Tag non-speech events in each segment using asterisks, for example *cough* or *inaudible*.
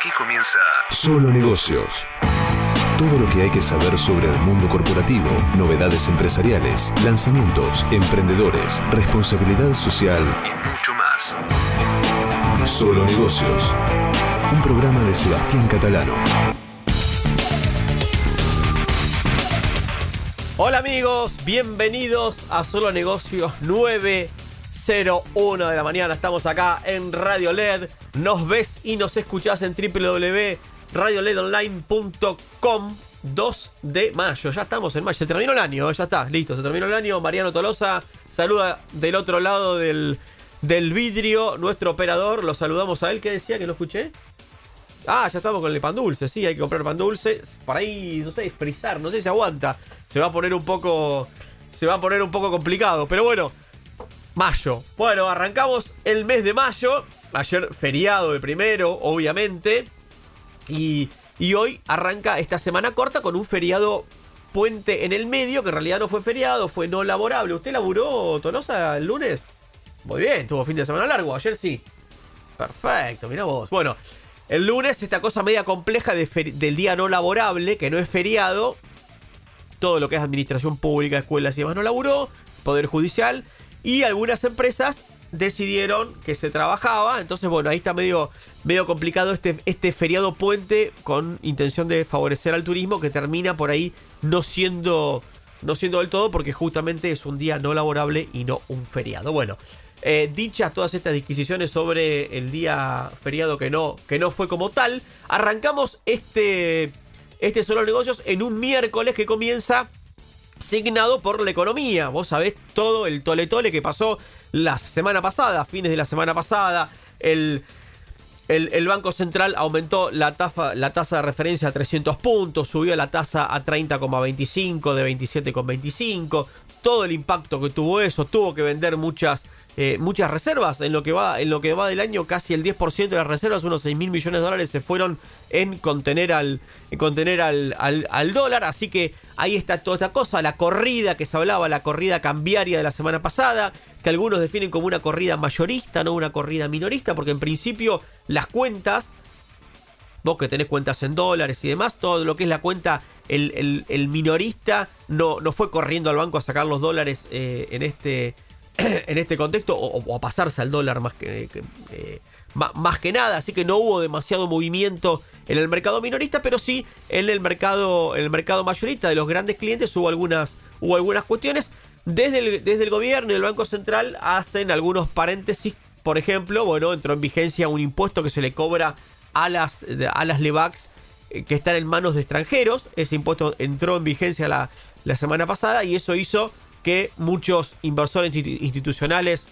Aquí comienza Solo Negocios. Todo lo que hay que saber sobre el mundo corporativo, novedades empresariales, lanzamientos, emprendedores, responsabilidad social y mucho más. Solo Negocios. Un programa de Sebastián Catalano. Hola amigos, bienvenidos a Solo Negocios 9 01 de la mañana. Estamos acá en Radio LED. Nos ves y nos escuchás en www.radioledonline.com 2 de mayo. Ya estamos en mayo. Se terminó el año, ya está, listo. Se terminó el año. Mariano Tolosa saluda del otro lado del, del vidrio nuestro operador. Lo saludamos a él. ¿Qué decía que no escuché? Ah, ya estamos con el pan dulce, sí, hay que comprar pan dulce. Para ahí, no sé, frizar, no sé si aguanta. Se va a poner un poco. Se va a poner un poco complicado. Pero bueno, mayo. Bueno, arrancamos el mes de mayo. Ayer feriado de primero, obviamente. Y, y hoy arranca esta semana corta con un feriado puente en el medio, que en realidad no fue feriado, fue no laborable. ¿Usted laburó, Tolosa, el lunes? Muy bien, tuvo fin de semana largo, ayer sí. Perfecto, mira vos. Bueno, el lunes esta cosa media compleja del día no laborable, que no es feriado. Todo lo que es administración pública, escuelas y demás no laburó. Poder judicial. Y algunas empresas decidieron que se trabajaba. Entonces, bueno, ahí está medio, medio complicado este, este feriado puente con intención de favorecer al turismo que termina por ahí no siendo, no siendo del todo porque justamente es un día no laborable y no un feriado. Bueno, eh, dichas todas estas disquisiciones sobre el día feriado que no, que no fue como tal, arrancamos este, este Solo Negocios en un miércoles que comienza signado por la economía. Vos sabés todo el tole tole que pasó la semana pasada, fines de la semana pasada. El, el, Banco Central aumentó la, la tasa de referencia a 300 puntos, subió la tasa a 30,25 de 27,25. Todo el impacto que tuvo eso, tuvo que vender muchas eh, muchas reservas. En lo, que va, en lo que va del año, casi el 10% de las reservas, unos 6 mil millones de dólares, se fueron en contener, al, en contener al, al, dólar. Así que ahí está toda esta cosa. La corrida que se hablaba, la corrida cambiaria de la semana pasada, que algunos definen como una corrida mayorista, no una corrida minorista, porque en principio las cuentas vos que tenés cuentas en dólares y demás, todo lo que es la cuenta, el, el, minorista no, no fue corriendo al banco a sacar los dólares eh, en, este, *clears throat* en este contexto, o, a pasarse al dólar más que, eh, más, que nada, así que no hubo demasiado movimiento en el mercado minorista, pero sí en el mercado, en el mercado mayorista de los grandes clientes hubo algunas, hubo algunas cuestiones. Desde el, desde el gobierno y el Banco Central hacen algunos paréntesis, por ejemplo, bueno, entró en vigencia un impuesto que se le cobra a las, a las eh, que están en manos de extranjeros. Ese impuesto entró en vigencia la, la semana pasada y eso hizo que muchos inversores institucionales,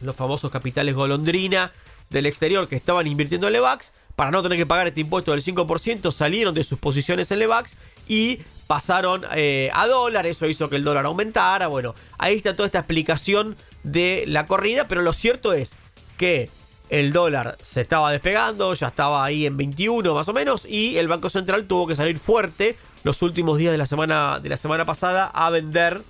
los famosos capitales golondrina del exterior que estaban invirtiendo en Levax, para no tener que pagar este impuesto del 5%, salieron de sus posiciones en Levax y pasaron eh, a dólar, eso hizo que el dólar aumentara, bueno, ahí está toda esta explicación de la corrida, pero lo cierto es que el dólar se estaba despegando, ya estaba ahí en 21 más o menos, y el Banco Central tuvo que salir fuerte los últimos días de la semana, de la semana pasada a vender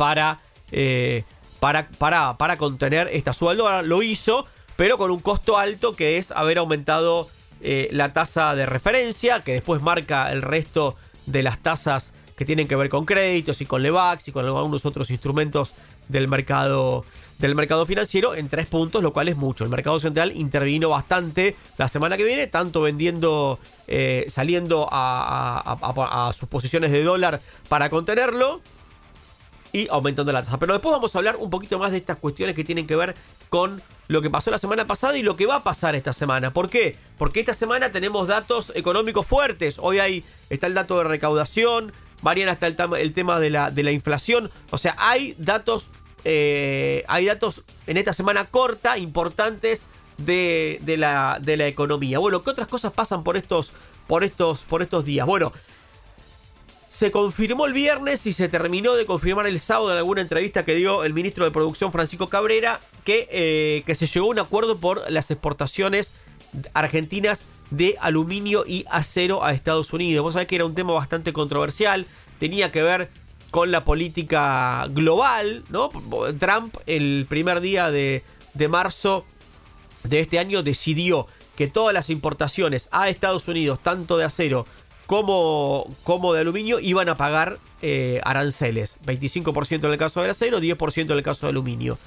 para, eh, para, para, para contener esta suba. Lo hizo, pero con un costo alto que es haber aumentado eh, la tasa de referencia, que después marca el resto de las tasas que tienen que ver con créditos y con Levax y con algunos otros instrumentos del mercado del mercado financiero en tres puntos, lo cual es mucho. El mercado central intervino bastante la semana que viene, tanto vendiendo, eh, saliendo a, sus posiciones de dólar para contenerlo, y aumentando la tasa. Pero después vamos a hablar un poquito más de estas cuestiones que tienen que ver con lo que pasó la semana pasada y lo que va a pasar esta semana. ¿Por qué? Porque esta semana tenemos datos económicos fuertes. Hoy hay, está el dato de recaudación, Mariana está el, tema de la, de la inflación. O sea, hay datos, eh, hay datos en esta semana corta importantes de, de, la, de la economía. Bueno, ¿qué otras cosas pasan por estos, por estos, por estos días? Bueno, se confirmó el viernes y se terminó de confirmar el sábado en alguna entrevista que dio el ministro de Producción Francisco Cabrera que, eh, que se llegó a un acuerdo por las exportaciones argentinas de aluminio y acero a Estados Unidos. Vos sabés que era un tema bastante controversial, tenía que ver con la política global, ¿no? Trump el primer día de, de marzo de este año decidió que todas las importaciones a Estados Unidos, tanto de acero como, como de aluminio, iban a pagar eh, aranceles. 25% en el caso del acero, 10% en el caso de aluminio.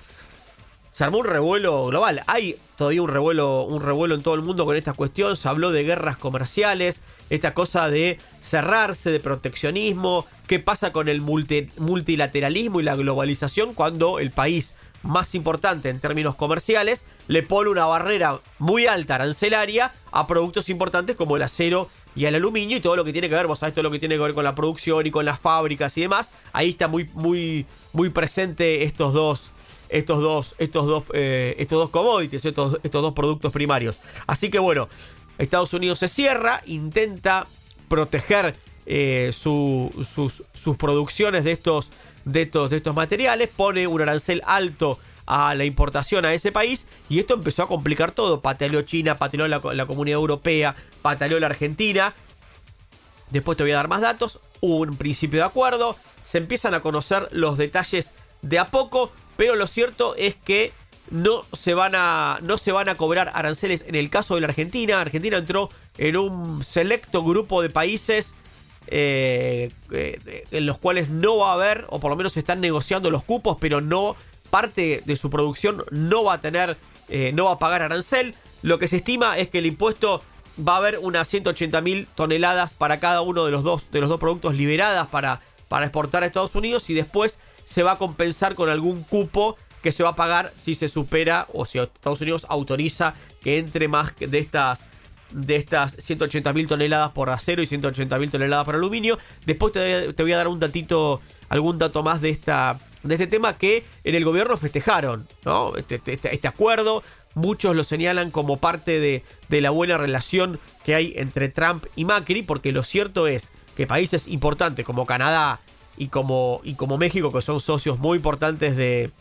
Se armó un revuelo global. Hay todavía un revuelo, un revuelo en todo el mundo con esta cuestión. Se habló de guerras comerciales, esta cosa de cerrarse, de proteccionismo. ¿Qué pasa con el multilateralismo y la globalización cuando el país más importante en términos comerciales le pone una barrera muy alta arancelaria a productos importantes como el acero y el aluminio y todo lo que tiene que ver, vos sabés lo que tiene que ver con la producción y con las fábricas y demás. Ahí está muy, muy, muy presente estos dos, estos dos, estos dos, eh, estos dos commodities, estos, estos dos productos primarios. Así que bueno, Estados Unidos se cierra, intenta proteger eh, sus, sus producciones de estos de estos, de estos materiales, pone un arancel alto a la importación a ese país y esto empezó a complicar todo. Pataleó China, pataleó la, la Comunidad Europea, pataleó la Argentina. Después te voy a dar más datos. Hubo un principio de acuerdo. Se empiezan a conocer los detalles de a poco. Pero lo cierto es que no se van a, no se van a cobrar aranceles en el caso de la Argentina. Argentina entró en un selecto grupo de países eh, eh, en los cuales no va a haber, o por lo menos están negociando los cupos, pero no parte de su producción no va a tener, eh, no va a pagar arancel. Lo que se estima es que el impuesto va a haber unas 180 mil toneladas para cada uno de los dos, de los dos productos liberadas para, para exportar a Estados Unidos y después se va a compensar con algún cupo que se va a pagar si se supera o si Estados Unidos autoriza que entre más de estas de estas 180.000 toneladas por acero y 180.000 toneladas por aluminio. Después te, voy a dar un datito, algún dato más de esta de este tema que en el gobierno festejaron, ¿no? Este, este, este acuerdo, muchos lo señalan como parte de, de, la buena relación que hay entre Trump y Macri, porque lo cierto es que países importantes como Canadá y como, y como México, que son socios muy importantes de,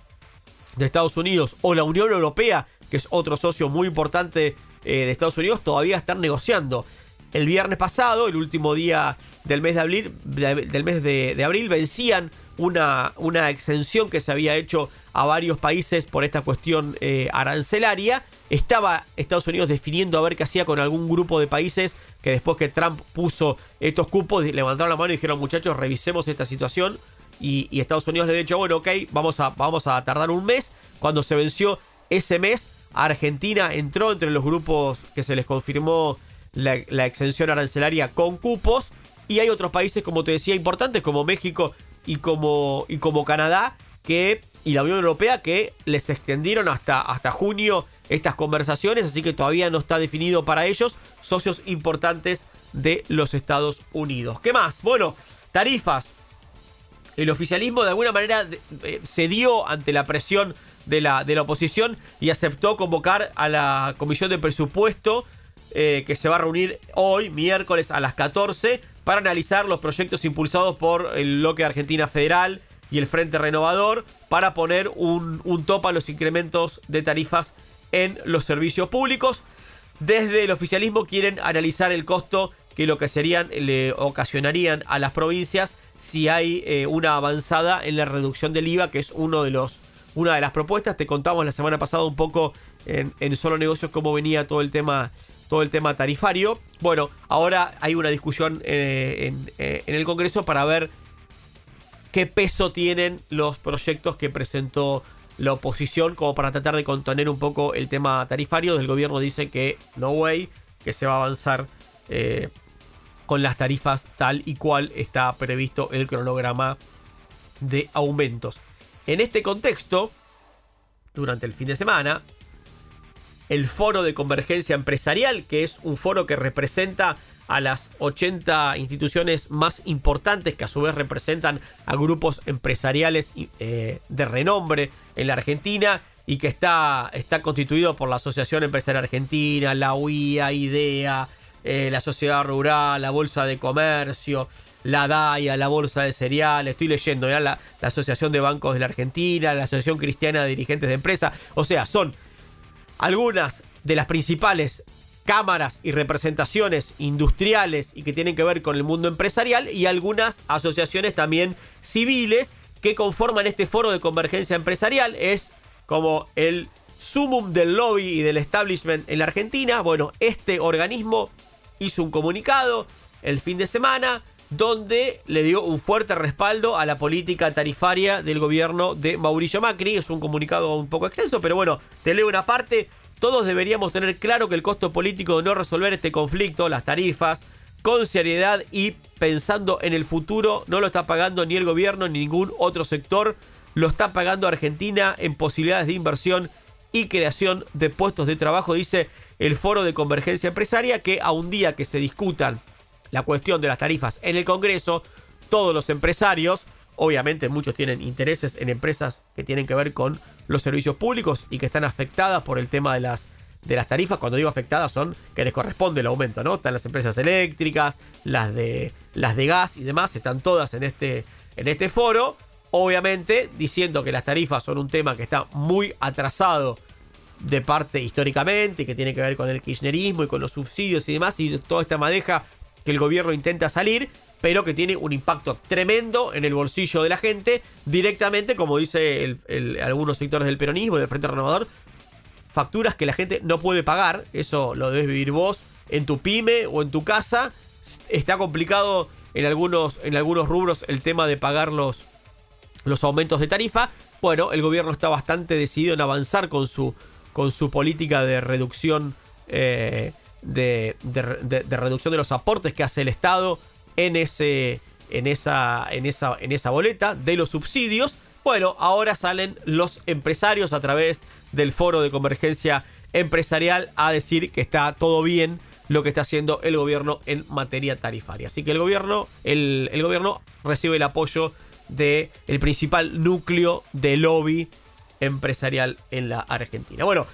de Estados Unidos, o la Unión Europea, que es otro socio muy importante eh, de Estados Unidos todavía están negociando. El viernes pasado, el último día del mes de abril, del mes de, abril vencían una, una, exención que se había hecho a varios países por esta cuestión eh, arancelaria. Estaba Estados Unidos definiendo a ver qué hacía con algún grupo de países que después que Trump puso estos cupos, levantaron la mano y dijeron muchachos, revisemos esta situación. Y, Estados Unidos le dijo, bueno, ok, vamos a, vamos a tardar un mes. Cuando se venció ese mes, Argentina entró entre los grupos que se les confirmó la, exención arancelaria con cupos. Y hay otros países, como te decía, importantes como México y como, y como Canadá que, y la Unión Europea que les extendieron hasta, hasta junio estas conversaciones. Así que todavía no está definido para ellos socios importantes de los Estados Unidos. ¿Qué más? Bueno, tarifas. El oficialismo de alguna manera cedió ante la presión de la, de la oposición y aceptó convocar a la comisión de presupuesto eh, que se va a reunir hoy, miércoles a las 14, para analizar los proyectos impulsados por el bloque Argentina Federal y el Frente Renovador para poner un, un a los incrementos de tarifas en los servicios públicos. Desde el oficialismo quieren analizar el costo que lo que serían le ocasionarían a las provincias si hay eh, una avanzada en la reducción del IVA, que es uno de los una de las propuestas. Te contamos la semana pasada un poco en, Solo Negocios cómo venía todo el tema todo el tema tarifario. Bueno, ahora hay una discusión eh, eh, en, el Congreso para ver qué peso tienen los proyectos que presentó la oposición como para tratar de contener un poco el tema tarifario. Del gobierno dice que no way, que se va a avanzar eh, con las tarifas tal y cual está previsto el cronograma de aumentos. En este contexto, durante el fin de semana, el foro de convergencia empresarial, que es un foro que representa a las 80 instituciones más importantes que a su vez representan a grupos empresariales eh, de renombre en la Argentina y que está, está constituido por la Asociación Empresarial Argentina, la UIA, IDEA, eh, la Sociedad Rural, la Bolsa de Comercio, la DAIA, la Bolsa de Cereales, estoy leyendo ya la, Asociación de Bancos de la Argentina, la Asociación Cristiana de Dirigentes de Empresas, o sea, son algunas de las principales cámaras y representaciones industriales y que tienen que ver con el mundo empresarial y algunas asociaciones también civiles que conforman este foro de convergencia empresarial. Es como el sumum del lobby y del establishment en la Argentina. Bueno, este organismo hizo un comunicado el fin de semana donde le dio un fuerte respaldo a la política tarifaria del gobierno de Mauricio Macri. Es un comunicado un poco extenso, pero bueno, te leo una parte. Todos deberíamos tener claro que el costo político de no resolver este conflicto, las tarifas, con seriedad y pensando en el futuro, no lo está pagando ni el gobierno ni ningún otro sector. Lo está pagando Argentina en posibilidades de inversión y creación de puestos de trabajo, dice el Foro de Convergencia Empresaria, que a un día que se discutan la cuestión de las tarifas en el Congreso, todos los empresarios, obviamente muchos tienen intereses en empresas que tienen que ver con los servicios públicos y que están afectadas por el tema de las, de las tarifas. Cuando digo afectadas son que les corresponde el aumento, ¿no? Están las empresas eléctricas, las de, las de gas y demás, están todas en este, en este foro. Obviamente diciendo que las tarifas son un tema que está muy atrasado de parte históricamente, que tiene que ver con el kirchnerismo y con los subsidios y demás, y toda esta madeja que el gobierno intenta salir, pero que tiene un impacto tremendo en el bolsillo de la gente, directamente, como dice algunos sectores del peronismo y del Frente Renovador, facturas que la gente no puede pagar, eso lo debes vivir vos en tu pyme o en tu casa, está complicado en algunos, en algunos rubros el tema de pagar los, los aumentos de tarifa, bueno, el gobierno está bastante decidido en avanzar con su, con su política de reducción eh, de, reducción de los aportes que hace el Estado en, ese, en, esa, en, esa, en esa boleta de los subsidios. Bueno, ahora salen los empresarios a través del foro de convergencia empresarial a decir que está todo bien lo que está haciendo el gobierno en materia tarifaria. Así que el gobierno, el, gobierno recibe el apoyo del el principal núcleo de lobby empresarial en la Argentina. Bueno,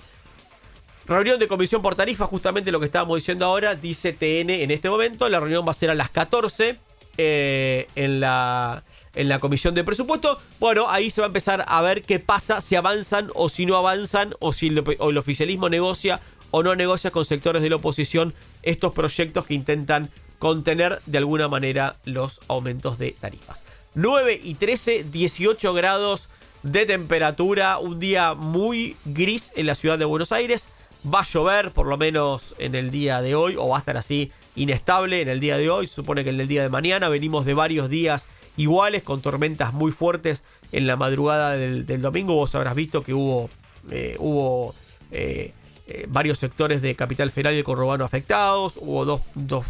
Reunión de comisión por tarifa, justamente lo que estábamos diciendo ahora, dice TN en este momento. La reunión va a ser a las 14 eh, en, la, en la comisión de presupuesto. Bueno, ahí se va a empezar a ver qué pasa, si avanzan o si no avanzan, o si el, el oficialismo negocia o no negocia con sectores de la oposición estos proyectos que intentan contener de alguna manera los aumentos de tarifas. 9 y 13, 18 grados de temperatura, un día muy gris en la ciudad de Buenos Aires. Va a llover por lo menos en el día de hoy o va a estar así inestable en el día de hoy. Supone que en el día de mañana venimos de varios días iguales con tormentas muy fuertes en la madrugada del, domingo. Vos habrás visto que hubo, eh, hubo eh, eh, varios sectores de Capital Federal y de Corrobano afectados. Hubo dos,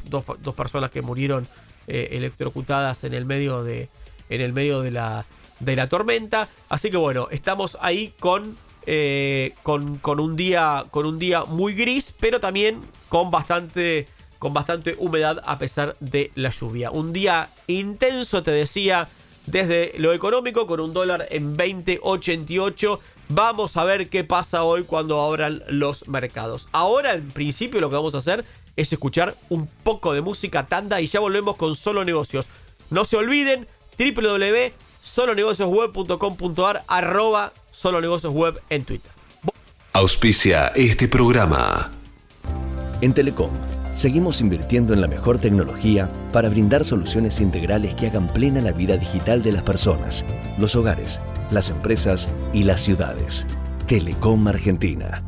dos personas que murieron electrocutadas en el medio de, en el medio de la, de la tormenta. Así que bueno, estamos ahí con eh, con, un día, con un día muy gris, pero también con bastante, con bastante humedad a pesar de la lluvia. Un día intenso, te decía, desde lo económico, con un dólar en 20.88. Vamos a ver qué pasa hoy cuando abran los mercados. Ahora, en principio, lo que vamos a hacer es escuchar un poco de música tanda y ya volvemos con Solo Negocios. No se olviden, www.solonegociosweb.com.ar arroba Solo Negocios Web en Twitter. Auspicia este programa. En Telecom, seguimos invirtiendo en la mejor tecnología para brindar soluciones integrales que hagan plena la vida digital de las personas, los hogares, las empresas y las ciudades. Telecom Argentina.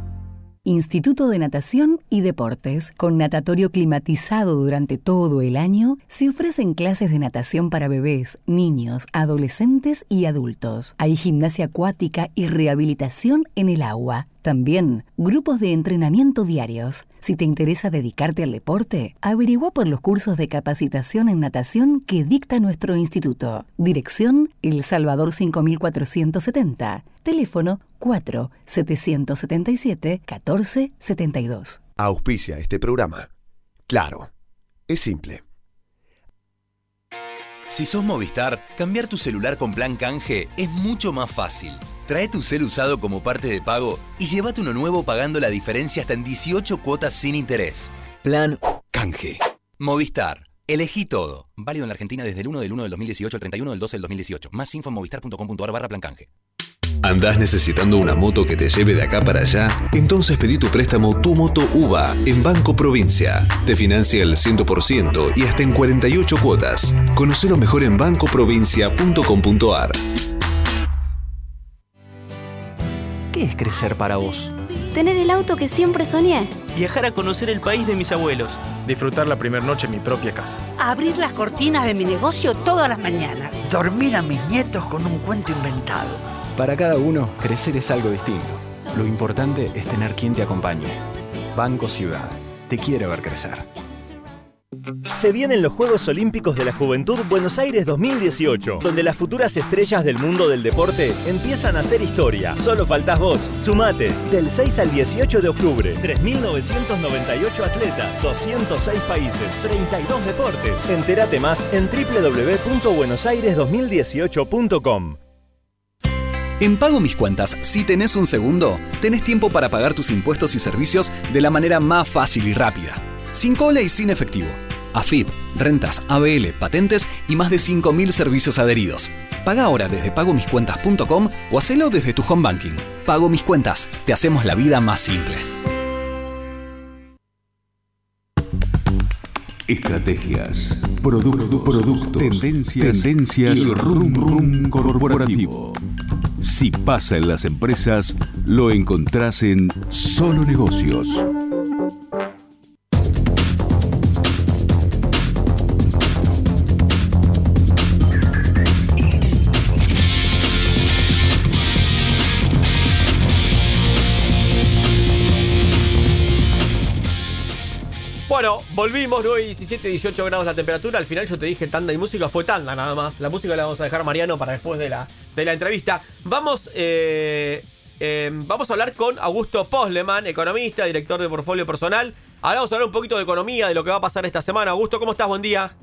Instituto de Natación y Deportes, con natatorio climatizado durante todo el año, se ofrecen clases de natación para bebés, niños, adolescentes y adultos. Hay gimnasia acuática y rehabilitación en el agua. También grupos de entrenamiento diarios. Si te interesa dedicarte al deporte, averigua por los cursos de capacitación en natación que dicta nuestro instituto. Dirección El Salvador 5470. Teléfono 4 777 1472. Auspicia este programa. Claro, es simple. Si sos Movistar, cambiar tu celular con plan canje es mucho más fácil. Trae tu cel usado como parte de pago y llévate uno nuevo pagando la diferencia hasta en 18 cuotas sin interés. Plan Canje. Movistar. Elegí todo. Válido en la Argentina desde el 1 del 1 del 2018 al 31 del 12 del 2018. Más info en movistar.com.ar barra plan canje. ¿Andás necesitando una moto que te lleve de acá para allá? Entonces pedí tu préstamo Tu Moto UVA en Banco Provincia. Te financia el 100% y hasta en 48 cuotas. Conocelo mejor en bancoprovincia.com.ar. ¿Qué es crecer para vos? Tener el auto que siempre soñé. Viajar a conocer el país de mis abuelos. Disfrutar la primera noche en mi propia casa. Abrir las cortinas de mi negocio todas las mañanas. Dormir a mis nietos con un cuento inventado. Para cada uno, crecer es algo distinto. Lo importante es tener quien te acompañe. Banco Ciudad. Te quiere ver crecer. Se vienen los Juegos Olímpicos de la Juventud Buenos Aires 2018, donde las futuras estrellas del mundo del deporte empiezan a hacer historia. Solo faltás vos. Sumate. Del 6 al 18 de octubre. 3.998 atletas, 206 países, 32 deportes. Entérate más en www.buenosaires2018.com. En Pago Mis Cuentas, si tenés un segundo, tenés tiempo para pagar tus impuestos y servicios de la manera más fácil y rápida sin cola y sin efectivo. AFIP, rentas, ABL, patentes y más de 5.000 servicios adheridos. Paga ahora desde pagomiscuentas.com o hacelo desde tu home banking. Pago Mis Cuentas, te hacemos la vida más simple. Estrategias, productos, productos tendencias, tendencias y rum rum corporativo. Si pasa en las empresas, lo encontrás en Solo Negocios. Volvimos, 9, 17, 18 grados la temperatura. Al final yo te dije tanda y música, fue tanda nada más. La música la vamos a dejar Mariano para después de la, de la entrevista. Vamos, eh, eh, vamos a hablar con Augusto Posleman, economista, director de portfolio personal. Ahora vamos a hablar un poquito de economía, de lo que va a pasar esta semana. Augusto, ¿cómo estás? Buen día.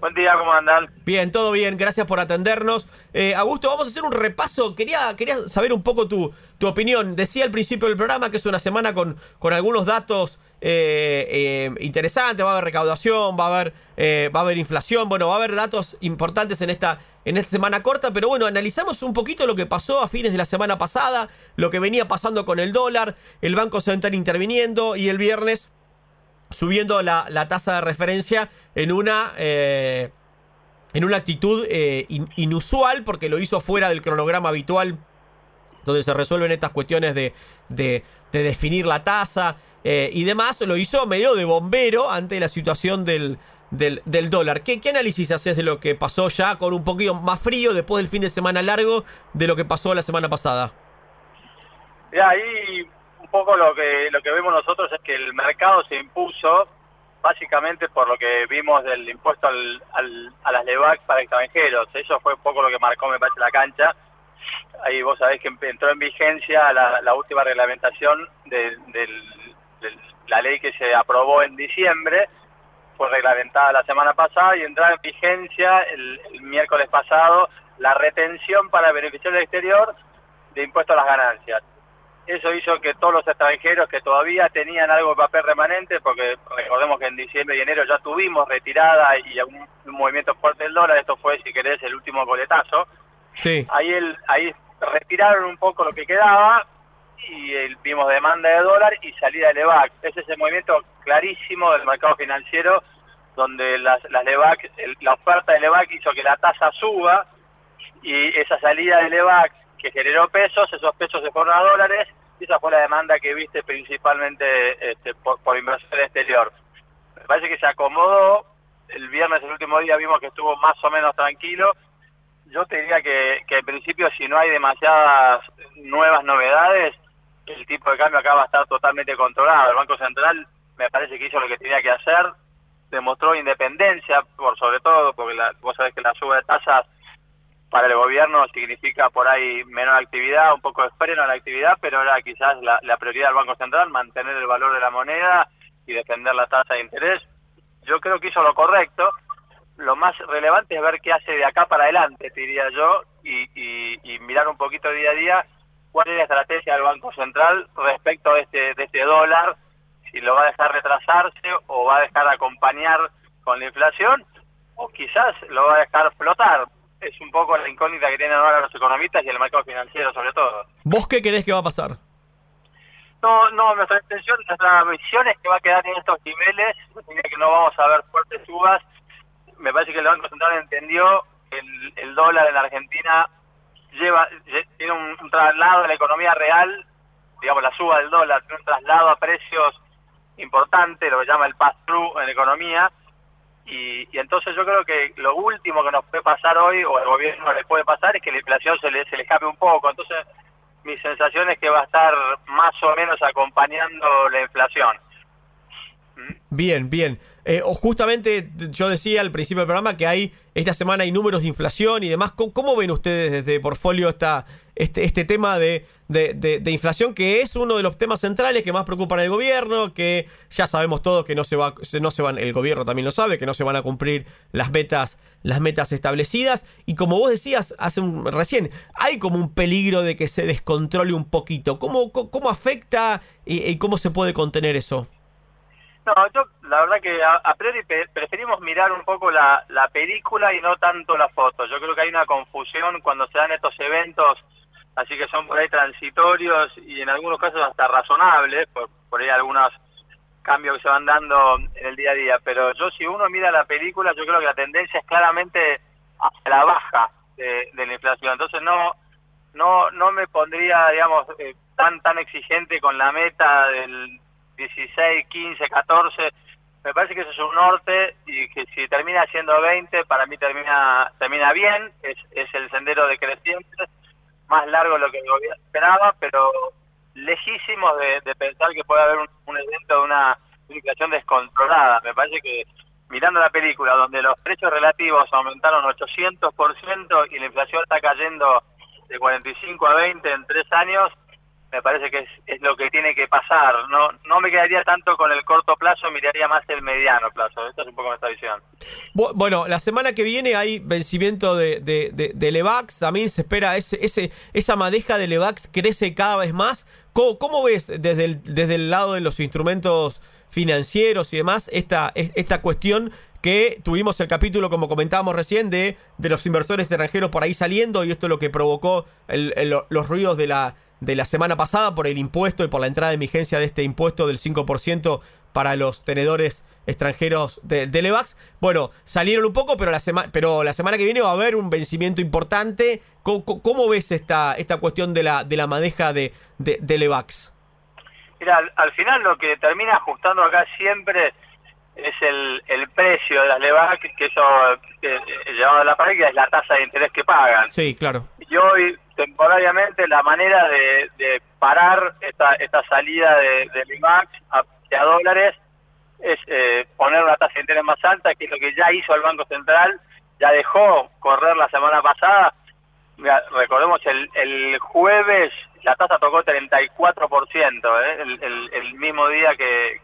Buen día, ¿cómo andan? Bien, todo bien, gracias por atendernos. Eh, Augusto, vamos a hacer un repaso. Quería, quería saber un poco tu, tu opinión. Decía al principio del programa que es una semana con, con algunos datos eh, eh, interesante, va a haber recaudación, va a haber, eh, va a haber inflación, bueno, va a haber datos importantes en esta, en esta semana corta, pero bueno, analizamos un poquito lo que pasó a fines de la semana pasada, lo que venía pasando con el dólar, el Banco Central interviniendo y el viernes subiendo la, tasa de referencia en una... en una actitud inusual porque lo hizo fuera del cronograma habitual donde se resuelven estas cuestiones de, de, de definir la tasa, eh, y demás, lo hizo medio de bombero ante la situación del, del, dólar. ¿Qué, ¿Qué, análisis haces de lo que pasó ya con un poquito más frío después del fin de semana largo de lo que pasó la semana pasada? Ahí poco lo que, lo que vemos nosotros es que el mercado se impuso básicamente por lo que vimos del impuesto a las LEVAC para extranjeros. Eso fue un poco lo que marcó, me parece, la cancha. Ahí vos sabés que entró en vigencia la, última reglamentación del la ley que se aprobó en diciembre fue reglamentada la semana pasada y entraba en vigencia el, miércoles pasado la retención para beneficiar del exterior de impuestos a las ganancias. Eso hizo que todos los extranjeros que todavía tenían algo de papel remanente, porque recordemos que en diciembre y enero ya tuvimos retirada y un, movimiento fuerte del dólar, esto fue, si querés, el último coletazo. Sí. Ahí, el, ahí retiraron un poco lo que quedaba y el, vimos demanda de dólar y salida de LEVAC. Ese es el movimiento clarísimo del mercado financiero donde las, las LEVAC, la oferta de LEVAC hizo que la tasa suba y esa salida de LEVAC que generó pesos, esos pesos se fueron a dólares esa fue la demanda que viste principalmente este, por, inversión exterior. Me parece que se acomodó, el viernes, el último día, vimos que estuvo más o menos tranquilo. Yo te diría que, que en principio si no hay demasiadas nuevas novedades, el tipo de cambio acá va a estar totalmente controlado. El Banco Central me parece que hizo lo que tenía que hacer, demostró independencia, por sobre todo, porque la, vos sabés que la suba de tasas para el gobierno significa por ahí menor actividad, un poco de freno a la actividad, pero era quizás la, prioridad del Banco Central, mantener el valor de la moneda y defender la tasa de interés. Yo creo que hizo lo correcto. Lo más relevante es ver qué hace de acá para adelante, diría yo, y mirar un poquito día a día cuál es la estrategia del Banco Central respecto de este, de este dólar, si lo va a dejar retrasarse o va a dejar acompañar con la inflación, o quizás lo va a dejar flotar. Es un poco la incógnita que tienen ahora los economistas y el mercado financiero sobre todo. ¿Vos qué crees que va a pasar? No, no, nuestra intención, nuestra visión es que va a quedar en estos niveles, que no vamos a ver fuertes subas. Me parece que el Banco Central entendió que el, el dólar en la Argentina lleva tiene un, traslado de la economía real digamos, la suba del dólar, tiene un traslado a precios importante, lo que llama el pass-through en economía, y, entonces yo creo que lo último que nos puede pasar hoy, o al gobierno le puede pasar, es que la inflación se le, se le escape un poco. Entonces mi sensación es que va a estar más o menos acompañando la inflación. Bien, bien. Eh, justamente yo decía al principio del programa que hay esta semana hay números de inflación y demás. ¿Cómo, ven ustedes desde Portfolio esta, este, este tema de, de, inflación que es uno de los temas centrales que más preocupan al gobierno? Que ya sabemos todos que no se va, no se van, el gobierno también lo sabe, que no se van a cumplir las metas, las metas establecidas. Y como vos decías hace un, recién, hay como un peligro de que se descontrole un poquito. ¿Cómo, cómo afecta y cómo se puede contener eso? No, yo la verdad que a, priori preferimos mirar un poco la, la, película y no tanto la foto. Yo creo que hay una confusión cuando se dan estos eventos, así que son por ahí transitorios y en algunos casos hasta razonables, por, por ahí algunos cambios que se van dando en el día a día. Pero yo si uno mira la película, yo creo que la tendencia es claramente hacia la baja de, la inflación. Entonces no no no me pondría, digamos, eh, tan tan exigente con la meta del 16, 15, 14, me parece que eso es un norte y que si termina siendo 20, para mí termina termina bien, es, el sendero decreciente, más largo de lo que yo esperaba, pero lejísimos de, pensar que puede haber un, evento de una inflación descontrolada. Me parece que mirando la película, donde los precios relativos aumentaron 800% y la inflación está cayendo de 45 a 20 en tres años, me parece que es, lo que tiene que pasar. No, no me quedaría tanto con el corto plazo, miraría más el mediano plazo. Esta es un poco nuestra visión. Bueno, la semana que viene hay vencimiento de, de, Levax, también se espera ese, ese, esa madeja de Levax crece cada vez más. ¿Cómo, ves desde el, desde el lado de los instrumentos financieros y demás esta, esta cuestión que tuvimos el capítulo, como comentábamos recién, de, de los inversores extranjeros por ahí saliendo y esto es lo que provocó los ruidos de la de la semana pasada por el impuesto y por la entrada en vigencia de este impuesto del 5% para los tenedores extranjeros de, de, Levax. Bueno, salieron un poco, pero la, pero la semana que viene va a haber un vencimiento importante. ¿Cómo, ves esta, esta cuestión de la, de la madeja de, de, Levax? Mira, al, final lo que termina ajustando acá siempre es el, el precio de las Levax, que eso, eh, llevado a la práctica, es la tasa de interés que pagan. Sí, claro. Y hoy temporariamente la manera de, parar esta, esta salida de, de IMAX a, dólares es eh, poner una tasa de interés más alta, que es lo que ya hizo el Banco Central, ya dejó correr la semana pasada. recordemos, el, el jueves la tasa tocó 34%, ¿eh? el, el, mismo día que,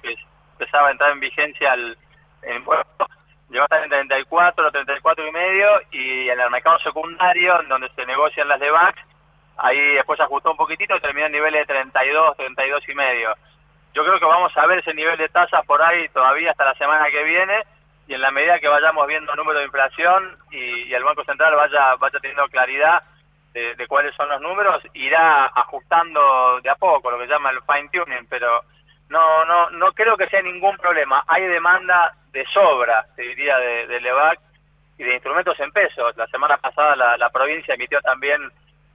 empezaba a entrar en vigencia el, el impuesto llegó hasta el 34, 34 y medio y en el mercado secundario, donde se negocian las de VAX, ahí después ajustó un poquitito y terminó en niveles de 32, 32 y medio. Yo creo que vamos a ver ese nivel de tasas por ahí todavía hasta la semana que viene y en la medida que vayamos viendo el número de inflación y, el Banco Central vaya, vaya teniendo claridad de, de, cuáles son los números, irá ajustando de a poco, lo que llama el fine tuning, pero no, no, no creo que sea ningún problema. Hay demanda de sobra, te diría, de, de LEVAC y de instrumentos en pesos. La semana pasada la, provincia emitió también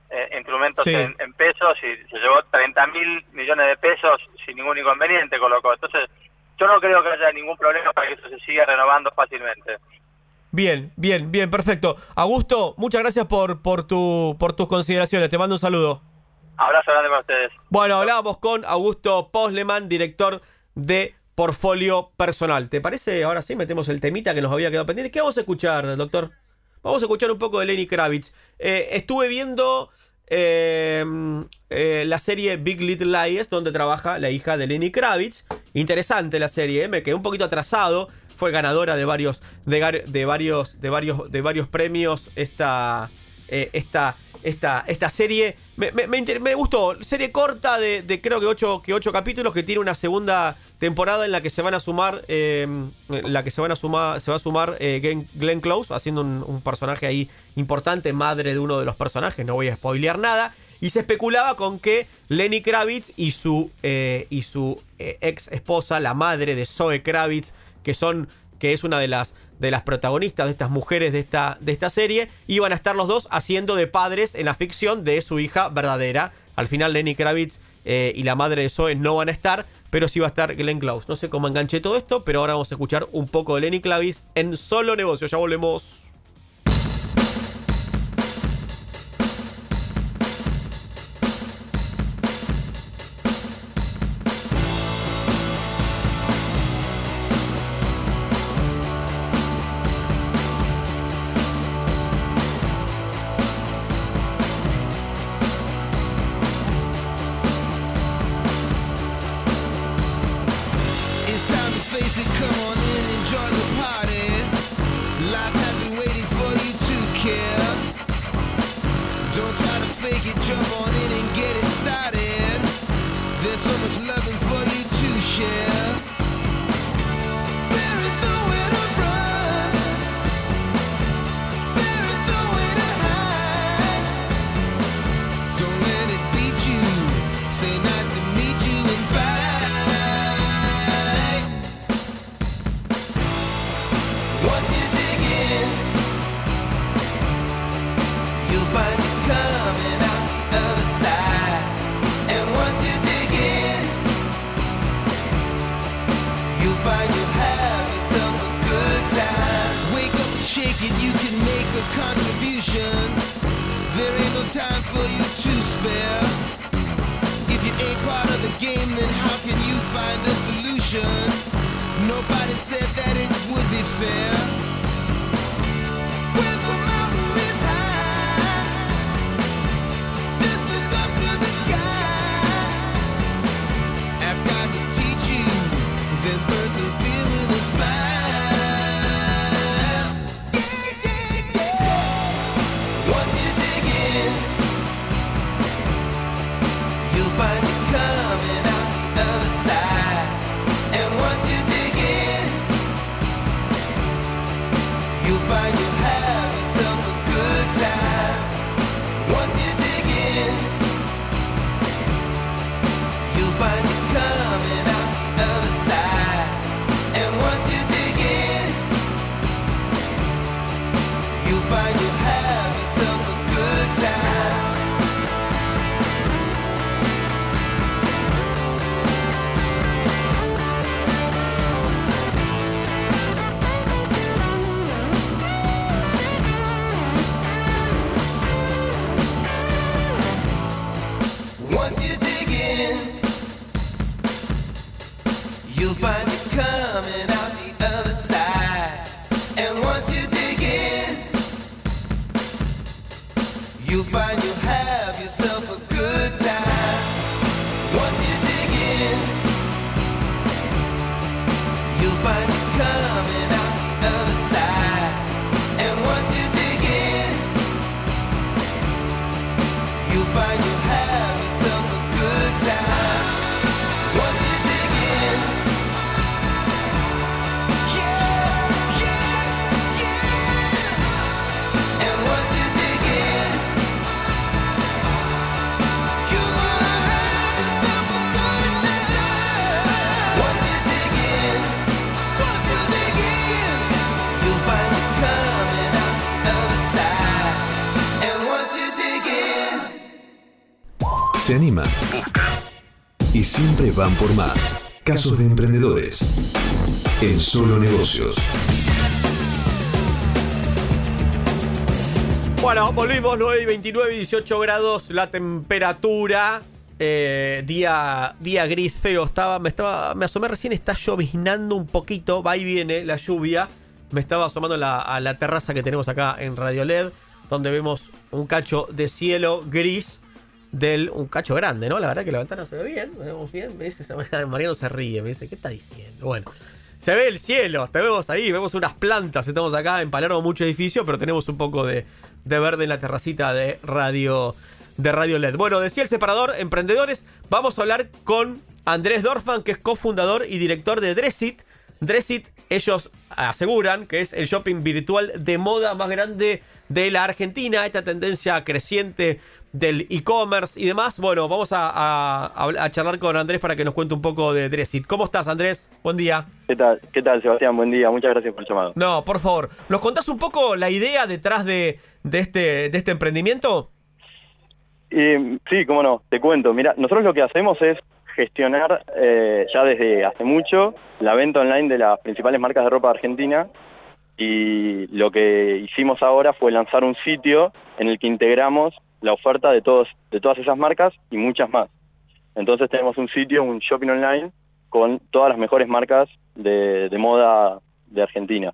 eh, instrumentos en, pesos y se llevó 30 mil millones de pesos sin ningún inconveniente, colocó. Entonces, yo no creo que haya ningún problema para que eso se siga renovando fácilmente. Bien, bien, bien, perfecto. Augusto, muchas gracias por, por, tu, por tus consideraciones. Te mando un saludo. Abrazo grande para ustedes. Bueno, hablábamos con Augusto Posleman, director de Portfolio Personal. ¿Te parece? Ahora sí, metemos el temita que nos había quedado pendiente. ¿Qué vamos a escuchar, doctor? Vamos a escuchar un poco de Lenny Kravitz. Eh, estuve viendo eh, eh, la serie Big Little Lies, donde trabaja la hija de Lenny Kravitz. Interesante la serie, me quedé un poquito atrasado. Fue ganadora de varios, de, varios, de varios, de varios premios esta, esta, esta, esta serie. Me, me, gustó. Serie corta de, creo que ocho, que ocho capítulos que tiene una segunda temporada en la que se van a sumar. Eh, la que se van a sumar. Se va a sumar eh, Glenn, Close, haciendo un, personaje ahí importante, madre de uno de los personajes. No voy a spoilear nada. Y se especulaba con que Lenny Kravitz y su, eh, y su ex esposa, la madre de Zoe Kravitz, que son que es una de las, de las protagonistas de estas mujeres de esta, de esta serie, iban a estar los dos haciendo de padres en la ficción de su hija verdadera. Al final Lenny Kravitz eh, y la madre de Zoe no van a estar, pero sí va a estar Glenn Close. No sé cómo enganché todo esto, pero ahora vamos a escuchar un poco de Lenny Clavis en Solo Negocio. Ya volvemos. Se animan. Y siempre van por más. Casos de emprendedores. En Solo Negocios. Bueno, volvimos 9 y 29 y 18 grados la temperatura. Eh, día, día gris feo. Estaba, me estaba, me asomé recién, está lloviznando un poquito, va y viene la lluvia. Me estaba asomando la, a la terraza que tenemos acá en Radio LED, donde vemos un cacho de cielo gris del un cacho grande, ¿no? La verdad que la ventana se ve bien, vemos bien. Me dice, Mariano se ríe, me dice, ¿qué está diciendo? Bueno, se ve el cielo, te vemos ahí, vemos unas plantas, estamos acá en Palermo, mucho edificio, pero tenemos un poco de, de verde en la terracita de Radio de Radio LED. Bueno, decía el separador emprendedores, vamos a hablar con Andrés Dorfan, que es cofundador y director de Dressit. Dressit, ellos aseguran que es el shopping virtual de moda más grande de la Argentina, esta tendencia creciente del e-commerce y demás. Bueno, vamos a, a, a, charlar con Andrés para que nos cuente un poco de Dressit. ¿Cómo estás, Andrés? Buen día. ¿Qué tal? ¿Qué tal, Sebastián? Buen día. Muchas gracias por el llamado. No, por favor. ¿Nos contás un poco la idea detrás de, de, este, de este emprendimiento? Y, sí, cómo no, te cuento. Mira, nosotros lo que hacemos es gestionar eh, ya desde hace mucho la venta online de las principales marcas de ropa de Argentina y lo que hicimos ahora fue lanzar un sitio en el que integramos la oferta de, todos, de todas esas marcas y muchas más. Entonces tenemos un sitio, un shopping online con todas las mejores marcas de, de moda de Argentina.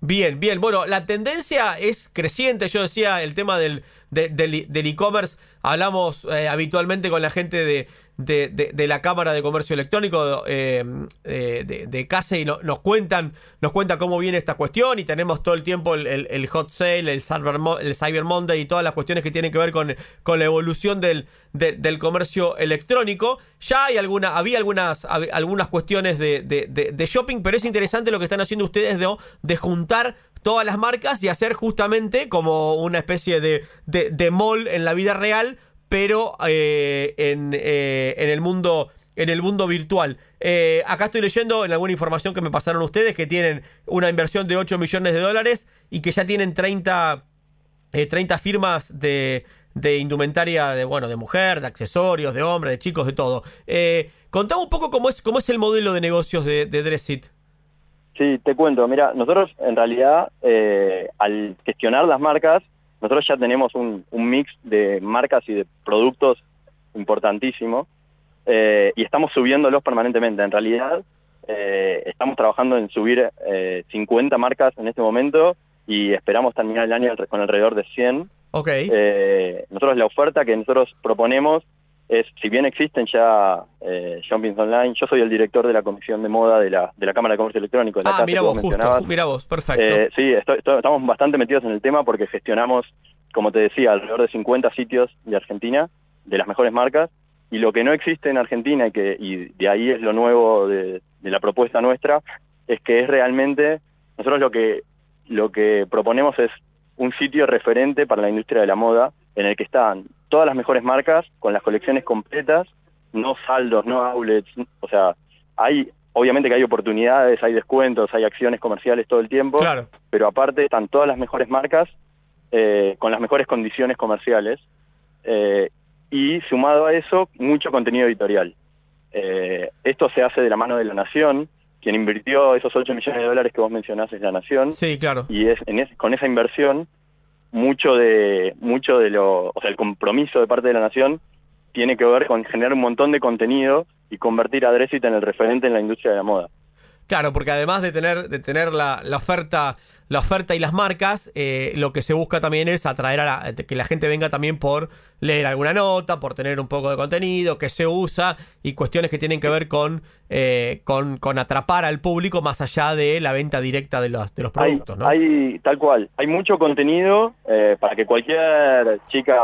Bien, bien. Bueno, la tendencia es creciente. Yo decía el tema del del e-commerce. Hablamos eh, habitualmente con la gente de, de, la Cámara de Comercio Electrónico eh, de, de, CASE y nos cuentan nos cuenta cómo viene esta cuestión y tenemos todo el tiempo el, hot sale, el Cyber, el Cyber Monday y todas las cuestiones que tienen que ver con, con la evolución del, del comercio electrónico. Ya hay alguna, había algunas, algunas cuestiones de, shopping, pero es interesante lo que están haciendo ustedes de, de juntar todas las marcas y hacer justamente como una especie de, de, mall en la vida real, pero eh, en, eh, en, el mundo en el mundo virtual. Eh, acá estoy leyendo en alguna información que me pasaron ustedes que tienen una inversión de 8 millones de dólares y que ya tienen 30, 30 firmas de, de, indumentaria de, bueno, de mujer, de accesorios, de hombre, de chicos, de todo. contame un poco cómo es, cómo es el modelo de negocios de, de Dressit. Sí, te cuento. Mira, nosotros en realidad eh, al gestionar las marcas, nosotros ya tenemos un, mix de marcas y de productos importantísimo eh, y estamos subiéndolos permanentemente. En realidad eh, estamos trabajando en subir 50 marcas en este momento y esperamos terminar el año con alrededor de 100. Okay. nosotros la oferta que nosotros proponemos es, si bien existen ya eh, shoppings online, yo soy el director de la Comisión de Moda de la, de la Cámara de Comercio Electrónico. ah, mira vos, justo, mira vos, perfecto. Eh, sí, estamos bastante metidos en el tema porque gestionamos, como te decía, alrededor de 50 sitios de Argentina, de las mejores marcas, y lo que no existe en Argentina, y, que, y de ahí es lo nuevo de, de la propuesta nuestra, es que es realmente, nosotros lo que, lo que proponemos es un sitio referente para la industria de la moda, en el que están todas las mejores marcas con las colecciones completas, no saldos, no outlets, o sea, hay obviamente que hay oportunidades, hay descuentos, hay acciones comerciales todo el tiempo, claro. pero aparte están todas las mejores marcas eh, con las mejores condiciones comerciales eh, y sumado a eso mucho contenido editorial. Eh, esto se hace de la mano de la Nación, quien invirtió esos 8 millones de dólares que vos mencionás es la Nación. Sí, claro. Y es, en con esa inversión mucho de mucho de lo, o sea, el compromiso de parte de la nación tiene que ver con generar un montón de contenido y convertir a Dressit en el referente en la industria de la moda. Claro, porque además de tener, de tener la, la oferta, la oferta y las marcas, eh, lo que se busca también es atraer a la, que la gente venga también por leer alguna nota, por tener un poco de contenido, que se usa, y cuestiones que tienen que ver con, eh, con, con, atrapar al público más allá de la venta directa de los, de los productos, hay, Hay, tal cual, hay mucho contenido eh, para que cualquier chica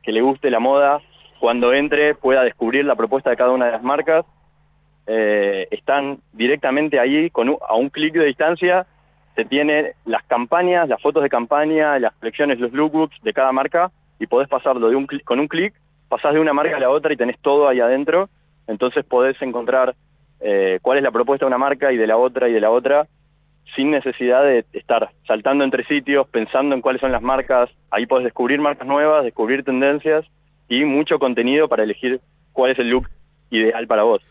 que le guste la moda, cuando entre, pueda descubrir la propuesta de cada una de las marcas eh, están directamente ahí con a un clic de distancia, se tiene las campañas, las fotos de campaña, las colecciones, los lookbooks de cada marca y podés pasarlo de un con un clic, pasás de una marca a la otra y tenés todo ahí adentro, entonces podés encontrar eh, cuál es la propuesta de una marca y de la otra y de la otra sin necesidad de estar saltando entre sitios, pensando en cuáles son las marcas, ahí podés descubrir marcas nuevas, descubrir tendencias y mucho contenido para elegir cuál es el look ideal para vos.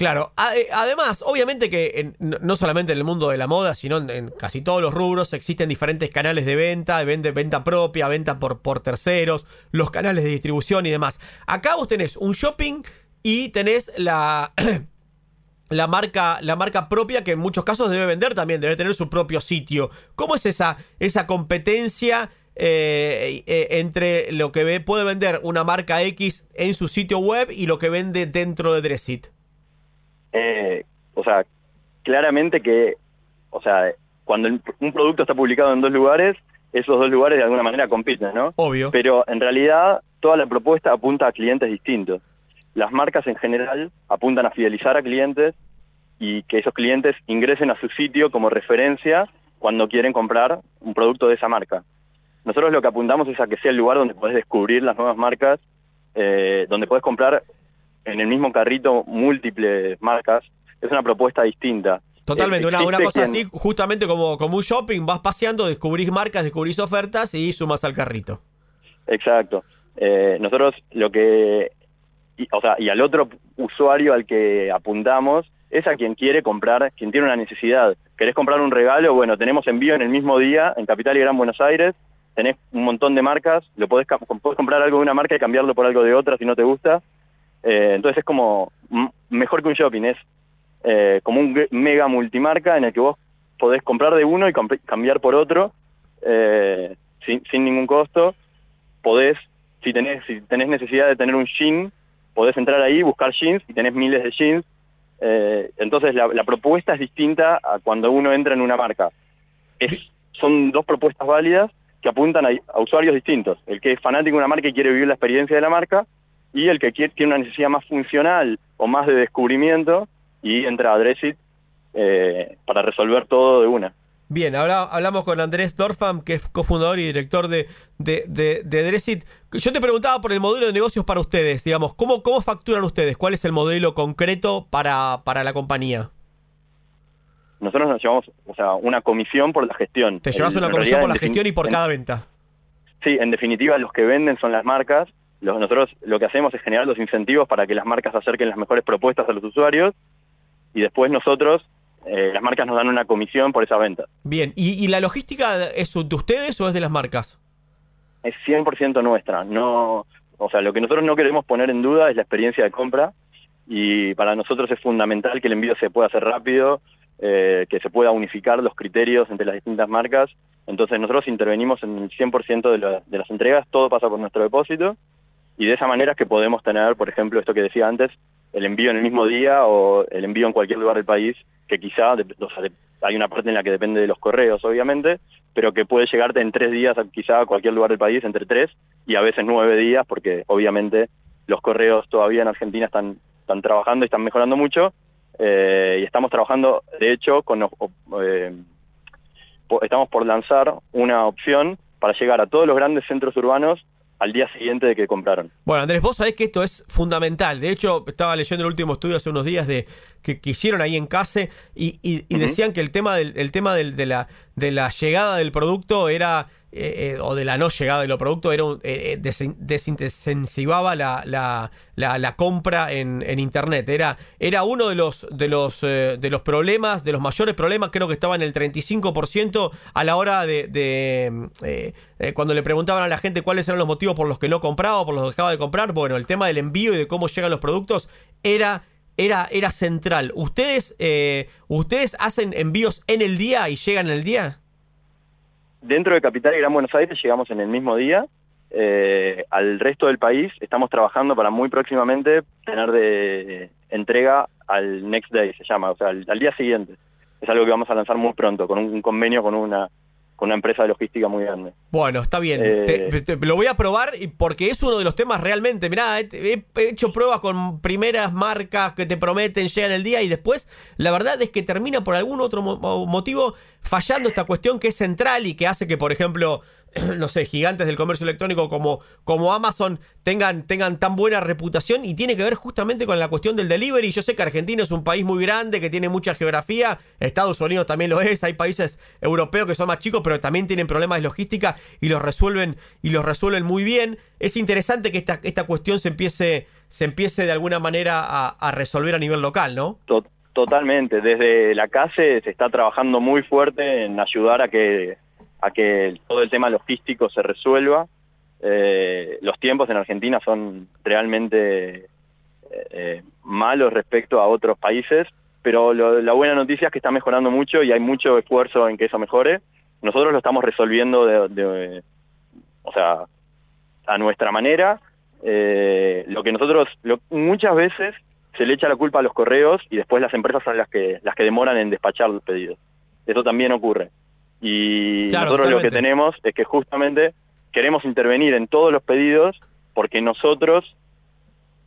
Claro, eh, además, obviamente que no solamente en el mundo de la moda, sino en, casi todos los rubros existen diferentes canales de venta, venta, propia, venta por, por terceros, los canales de distribución y demás. Acá vos tenés un shopping y tenés la, *clears throat* la, marca, la marca propia que en muchos casos debe vender también, debe tener su propio sitio. ¿Cómo es esa, esa competencia? Eh, eh, entre lo que puede vender una marca X en su sitio web y lo que vende dentro de Dressit. Eh, o sea, claramente que, o sea, cuando un producto está publicado en dos lugares, esos dos lugares de alguna manera compiten, ¿no? Obvio. Pero en realidad toda la propuesta apunta a clientes distintos. Las marcas en general apuntan a fidelizar a clientes y que esos clientes ingresen a su sitio como referencia cuando quieren comprar un producto de esa marca. Nosotros lo que apuntamos es a que sea el lugar donde puedes descubrir las nuevas marcas, eh, donde puedes comprar en el mismo carrito múltiples marcas, es una propuesta distinta. Totalmente, una, una, cosa así, justamente como, como un shopping, vas paseando, descubrís marcas, descubrís ofertas y sumas al carrito. Exacto. Eh, nosotros lo que, y, o sea, y al otro usuario al que apuntamos es a quien quiere comprar, quien tiene una necesidad. ¿Querés comprar un regalo? Bueno, tenemos envío en el mismo día en Capital y Gran Buenos Aires, tenés un montón de marcas, lo podés, podés comprar algo de una marca y cambiarlo por algo de otra si no te gusta. Eh, entonces es como mejor que un shopping, es eh, como un mega multimarca en el que vos podés comprar de uno y cambiar por otro eh, sin, ningún costo. Podés, si tenés, si tenés necesidad de tener un jean, podés entrar ahí, buscar jeans y tenés miles de jeans. Entonces la, la, propuesta es distinta a cuando uno entra en una marca. Es, son dos propuestas válidas que apuntan a, a, usuarios distintos. El que es fanático de una marca y quiere vivir la experiencia de la marca y el que quiere, tiene una necesidad más funcional o más de descubrimiento y entra a Dressit eh, para resolver todo de una. Bien, ahora hablamos con Andrés Dorfam, que es cofundador y director de, de, de, de Dressit. Yo te preguntaba por el modelo de negocios para ustedes, digamos, ¿cómo, ¿cómo facturan ustedes? ¿Cuál es el modelo concreto para, para la compañía? Nosotros nos llevamos o sea, una comisión por la gestión. Te llevas una comisión por la gestión y por cada venta. Sí, en definitiva los que venden son las marcas. Nosotros lo que hacemos es generar los incentivos para que las marcas acerquen las mejores propuestas a los usuarios y después nosotros eh, las marcas nos dan una comisión por esa venta. Bien, ¿Y, ¿y, la logística es de ustedes o es de las marcas? Es 100% nuestra. No, o sea, lo que nosotros no queremos poner en duda es la experiencia de compra y para nosotros es fundamental que el envío se pueda hacer rápido, eh, que se pueda unificar los criterios entre las distintas marcas. Entonces nosotros intervenimos en el 100% de, la, de las entregas, todo pasa por nuestro depósito y de esa manera es que podemos tener, por ejemplo, esto que decía antes, el envío en el mismo día o el envío en cualquier lugar del país, que quizá, hay una parte en la que depende de los correos, obviamente, pero que puede llegarte en tres días quizá a cualquier lugar del país, entre tres y a veces nueve días, porque obviamente los correos todavía en Argentina están, están trabajando y están mejorando mucho, eh, y estamos trabajando, de hecho, eh, estamos por lanzar una opción para llegar a todos los grandes centros urbanos al día siguiente de que compraron. Bueno, Andrés, vos sabés que esto es fundamental. De hecho, estaba leyendo el último estudio hace unos días de que, que hicieron ahí en CASE y, y, y uh -huh. decían que el tema del el tema del, de, la, de la llegada del producto era eh, eh, o de la no llegada de los productos era un, eh, desintensivaba la, la, la, la compra en, en, internet era era uno de los de los eh, de los problemas de los mayores problemas creo que estaba en el 35% a la hora de, de eh, cuando le preguntaban a la gente cuáles eran los motivos por los que no compraba o por los que dejaba de comprar bueno el tema del envío y de cómo llegan los productos era era, era central. ¿Ustedes, eh, ¿Ustedes hacen envíos en el día y llegan en el día? Dentro de Capital y Gran Buenos Aires llegamos en el mismo día. Eh, al resto del país estamos trabajando para muy próximamente tener de entrega al next day, se llama, o sea, al, día siguiente. Es algo que vamos a lanzar muy pronto, con un convenio con una con una empresa de logística muy grande. Bueno, está bien. Eh, te, te, lo voy a probar porque es uno de los temas realmente. Mirá, he, he, hecho pruebas con primeras marcas que te prometen, llegan el día y después la verdad es que termina por algún otro motivo fallando esta cuestión que es central y que hace que, por ejemplo, *clears throat* no sé, gigantes del comercio electrónico como, como Amazon tengan, tengan tan buena reputación y tiene que ver justamente con la cuestión del delivery. Yo sé que Argentina es un país muy grande, que tiene mucha geografía, Estados Unidos también lo es, hay países europeos que son más chicos, pero también tienen problemas de logística y los resuelven, y los resuelven muy bien. Es interesante que esta, esta cuestión se empiece, se empiece de alguna manera a, a resolver a nivel local, ¿no? Totalmente, desde la CASE se está trabajando muy fuerte en ayudar a que a que todo el tema logístico se resuelva. Eh, los tiempos en Argentina son realmente eh, malos respecto a otros países, pero lo, la buena noticia es que está mejorando mucho y hay mucho esfuerzo en que eso mejore. Nosotros lo estamos resolviendo de, de o sea, a nuestra manera. Eh, lo que nosotros, lo, muchas veces se le echa la culpa a los correos y después las empresas son las que, las que demoran en despachar los pedidos. Eso también ocurre. Y claro, nosotros totalmente. lo que tenemos es que justamente queremos intervenir en todos los pedidos porque nosotros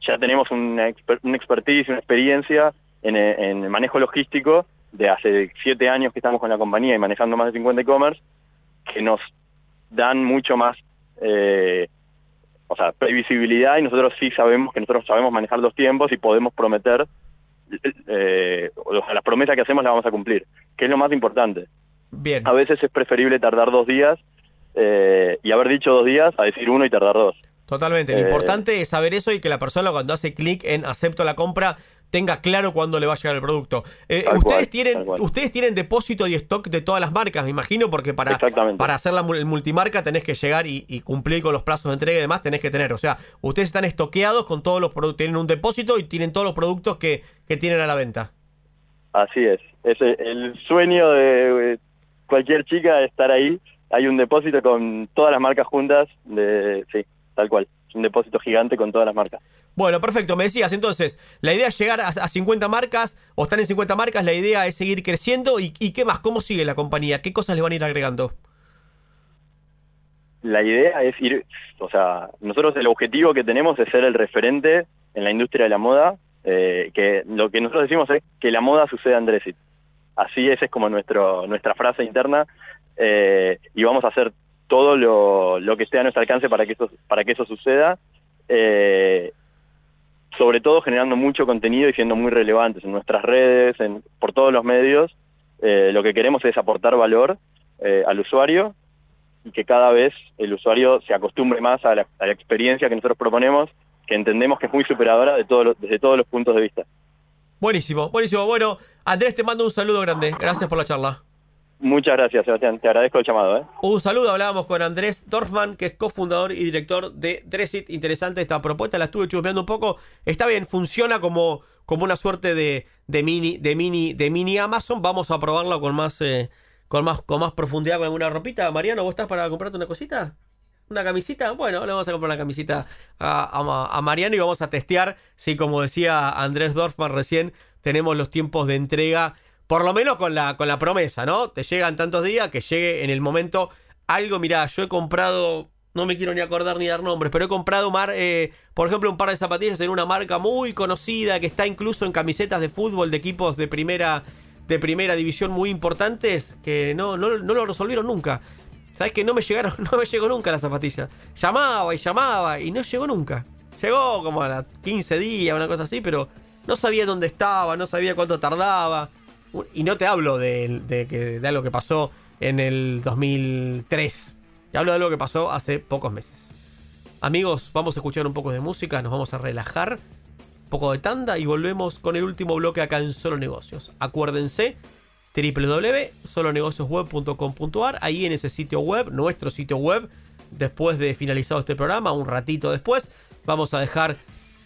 ya tenemos una, exper una expertise, una experiencia en, en, el manejo logístico de hace siete años que estamos con la compañía y manejando más de 50 e-commerce, que nos dan mucho más, eh, o sea, previsibilidad y nosotros sí sabemos que nosotros sabemos manejar los tiempos y podemos prometer, eh, o sea, las promesas que hacemos las vamos a cumplir, que es lo más importante. Bien. A veces es preferible tardar dos días eh, y haber dicho dos días a decir uno y tardar dos. Totalmente. Lo Eh, importante es saber eso y que la persona cuando hace clic en acepto la compra tenga claro cuándo le va a llegar el producto. Eh, ustedes cual, tienen ustedes tienen depósito y stock de todas las marcas, me imagino, porque para, para hacer la multimarca tenés que llegar y, y cumplir con los plazos de entrega y demás, tenés que tener. O sea, ustedes están estoqueados con todos los productos, tienen un depósito y tienen todos los productos que, que tienen a la venta. Así es. Es el, el sueño de cualquier chica estar ahí. Hay un depósito con todas las marcas juntas. De, sí, tal cual. Es un depósito gigante con todas las marcas. Bueno, perfecto. Me decías entonces, la idea es llegar a, a 50 marcas o están en 50 marcas, la idea es seguir creciendo y, y ¿qué más? ¿Cómo sigue la compañía? ¿Qué cosas le van a ir agregando? La idea es ir, o sea, nosotros el objetivo que tenemos es ser el referente en la industria de la moda, eh, que lo que nosotros decimos es que la moda suceda en Dressit. Así esa es como nuestra frase interna eh, y vamos a hacer todo lo, que esté a nuestro alcance para que eso, para que eso suceda, eh, sobre todo generando mucho contenido y siendo muy relevantes en nuestras redes, en, por todos los medios. Eh, lo que queremos es aportar valor al usuario y que cada vez el usuario se acostumbre más a la, experiencia que nosotros proponemos, que entendemos que es muy superadora de desde todos los puntos de vista. Buenísimo, buenísimo. Bueno, Andrés, te mando un saludo grande. Gracias por la charla. Muchas gracias, Sebastián. Te agradezco el llamado. ¿eh? Un saludo, hablábamos con Andrés Dorfman, que es cofundador y director de Dressit. Interesante esta propuesta, la estuve chusmeando un poco. Está bien, funciona como, como una suerte de, de mini, de mini, de mini Amazon. Vamos a probarlo con más, eh, con más, con más profundidad con alguna ropita. Mariano, ¿vos estás para comprarte una cosita? ¿Una camisita? Bueno, le vamos a comprar una camisita a, Mariano y vamos a testear si, como decía Andrés Dorfman recién, tenemos los tiempos de entrega, por lo menos con la, con la promesa, ¿no? Te llegan tantos días que llegue en el momento algo. Mirá, yo he comprado, no me quiero ni acordar ni dar nombres, pero he comprado, mar, eh, por ejemplo, un par de zapatillas en una marca muy conocida que está incluso en camisetas de fútbol de equipos de primera, de primera división muy importantes que no, no, no lo resolvieron nunca. ¿Sabes que no me llegaron, *laughs* no me llegó nunca la zapatilla? Llamaba y llamaba y no llegó nunca. Llegó como a las 15 días, una cosa así, pero no sabía dónde estaba, no sabía cuánto tardaba. Y no te hablo de, de, que- de algo que pasó en el 2003. Te hablo de algo que pasó hace pocos meses. Amigos, vamos a escuchar un poco de música, nos vamos a relajar, un poco de tanda y volvemos con el último bloque acá en Solo Negocios. Acuérdense, www.solonegociosweb.com.ar, ahí en ese sitio web, nuestro sitio web, después de finalizado este programa, un ratito después, vamos a dejar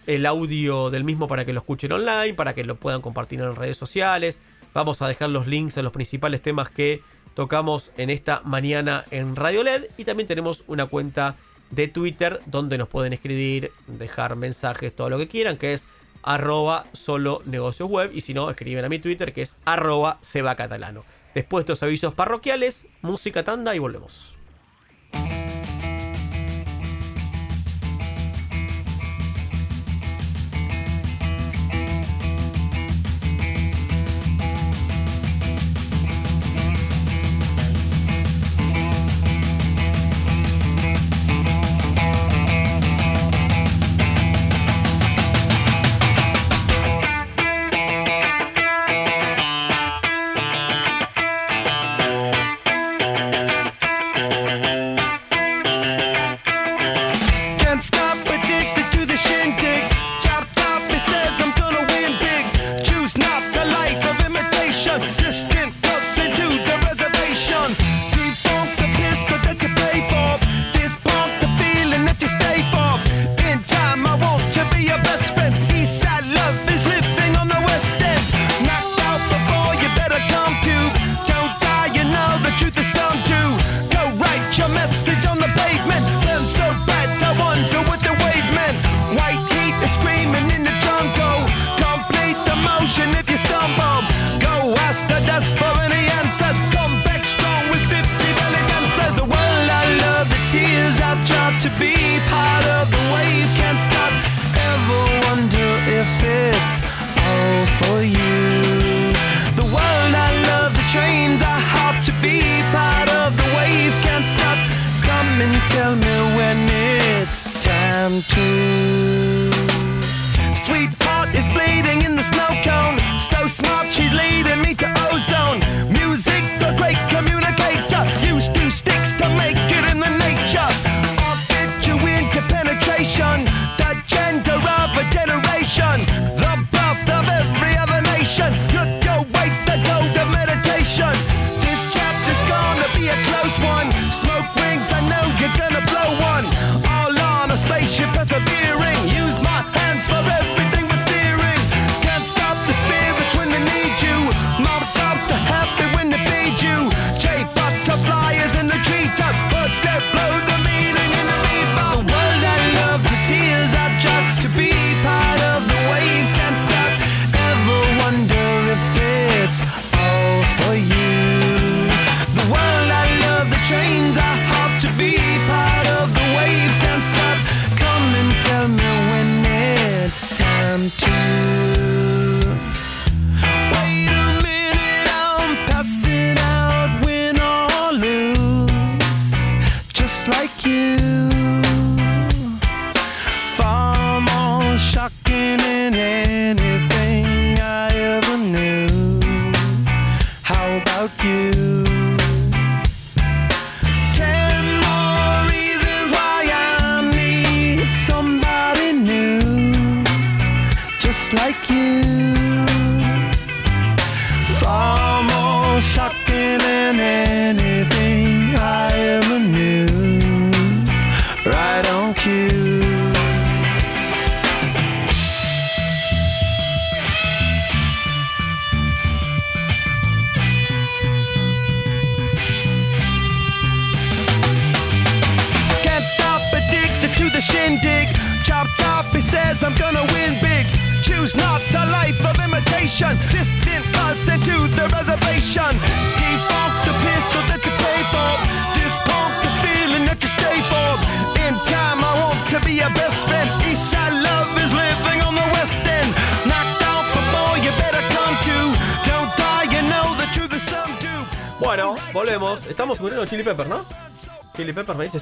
el audio del mismo para que lo escuchen online, para que lo puedan compartir en redes sociales. Vamos a dejar los links a los principales temas que tocamos en esta mañana en Radio LED y también tenemos una cuenta de Twitter donde nos pueden escribir, dejar mensajes, todo lo que quieran, que es arroba solo negocios web y si no escriben a mi Twitter que es arroba sebacatalano. Después de estos avisos parroquiales, música tanda y volvemos.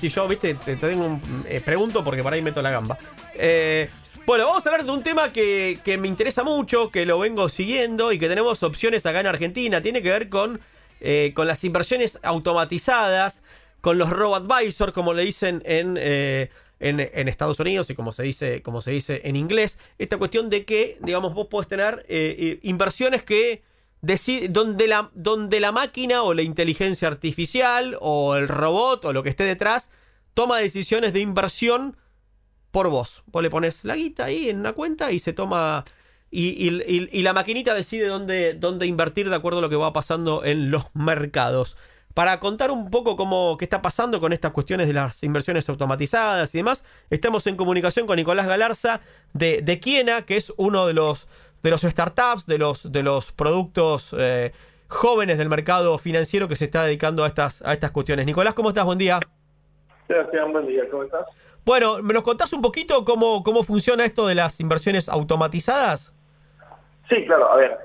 Sí, yo, viste, te, te tengo un, eh, pregunto porque por ahí meto la gamba. Eh, bueno, vamos a hablar de un tema que, me interesa mucho, que lo vengo siguiendo y que tenemos opciones acá en Argentina. Tiene que ver con, eh, con las inversiones automatizadas, con los robo-advisor, como le dicen en, en, Estados Unidos y como se dice, como se dice en inglés. Esta cuestión de que, digamos, vos podés tener inversiones que deci- donde la, donde la máquina o la inteligencia artificial o el robot o lo que esté detrás toma decisiones de inversión por vos. Vos le pones la guita ahí en una cuenta y se toma. Y, la maquinita decide dónde, dónde invertir de acuerdo a lo que va pasando en los mercados. Para contar un poco cómo qué está pasando con estas cuestiones de las inversiones automatizadas y demás, estamos en comunicación con Nicolás Galarza de, de Kiena, que es uno de los, de los startups, de los, de los productos eh, jóvenes del mercado financiero que se está dedicando a estas, a estas cuestiones. Nicolás, ¿cómo estás? Buen día. Sebastián, buen día, ¿cómo estás? Bueno, ¿me nos contás un poquito cómo, cómo funciona esto de las inversiones automatizadas? Sí, claro, a ver.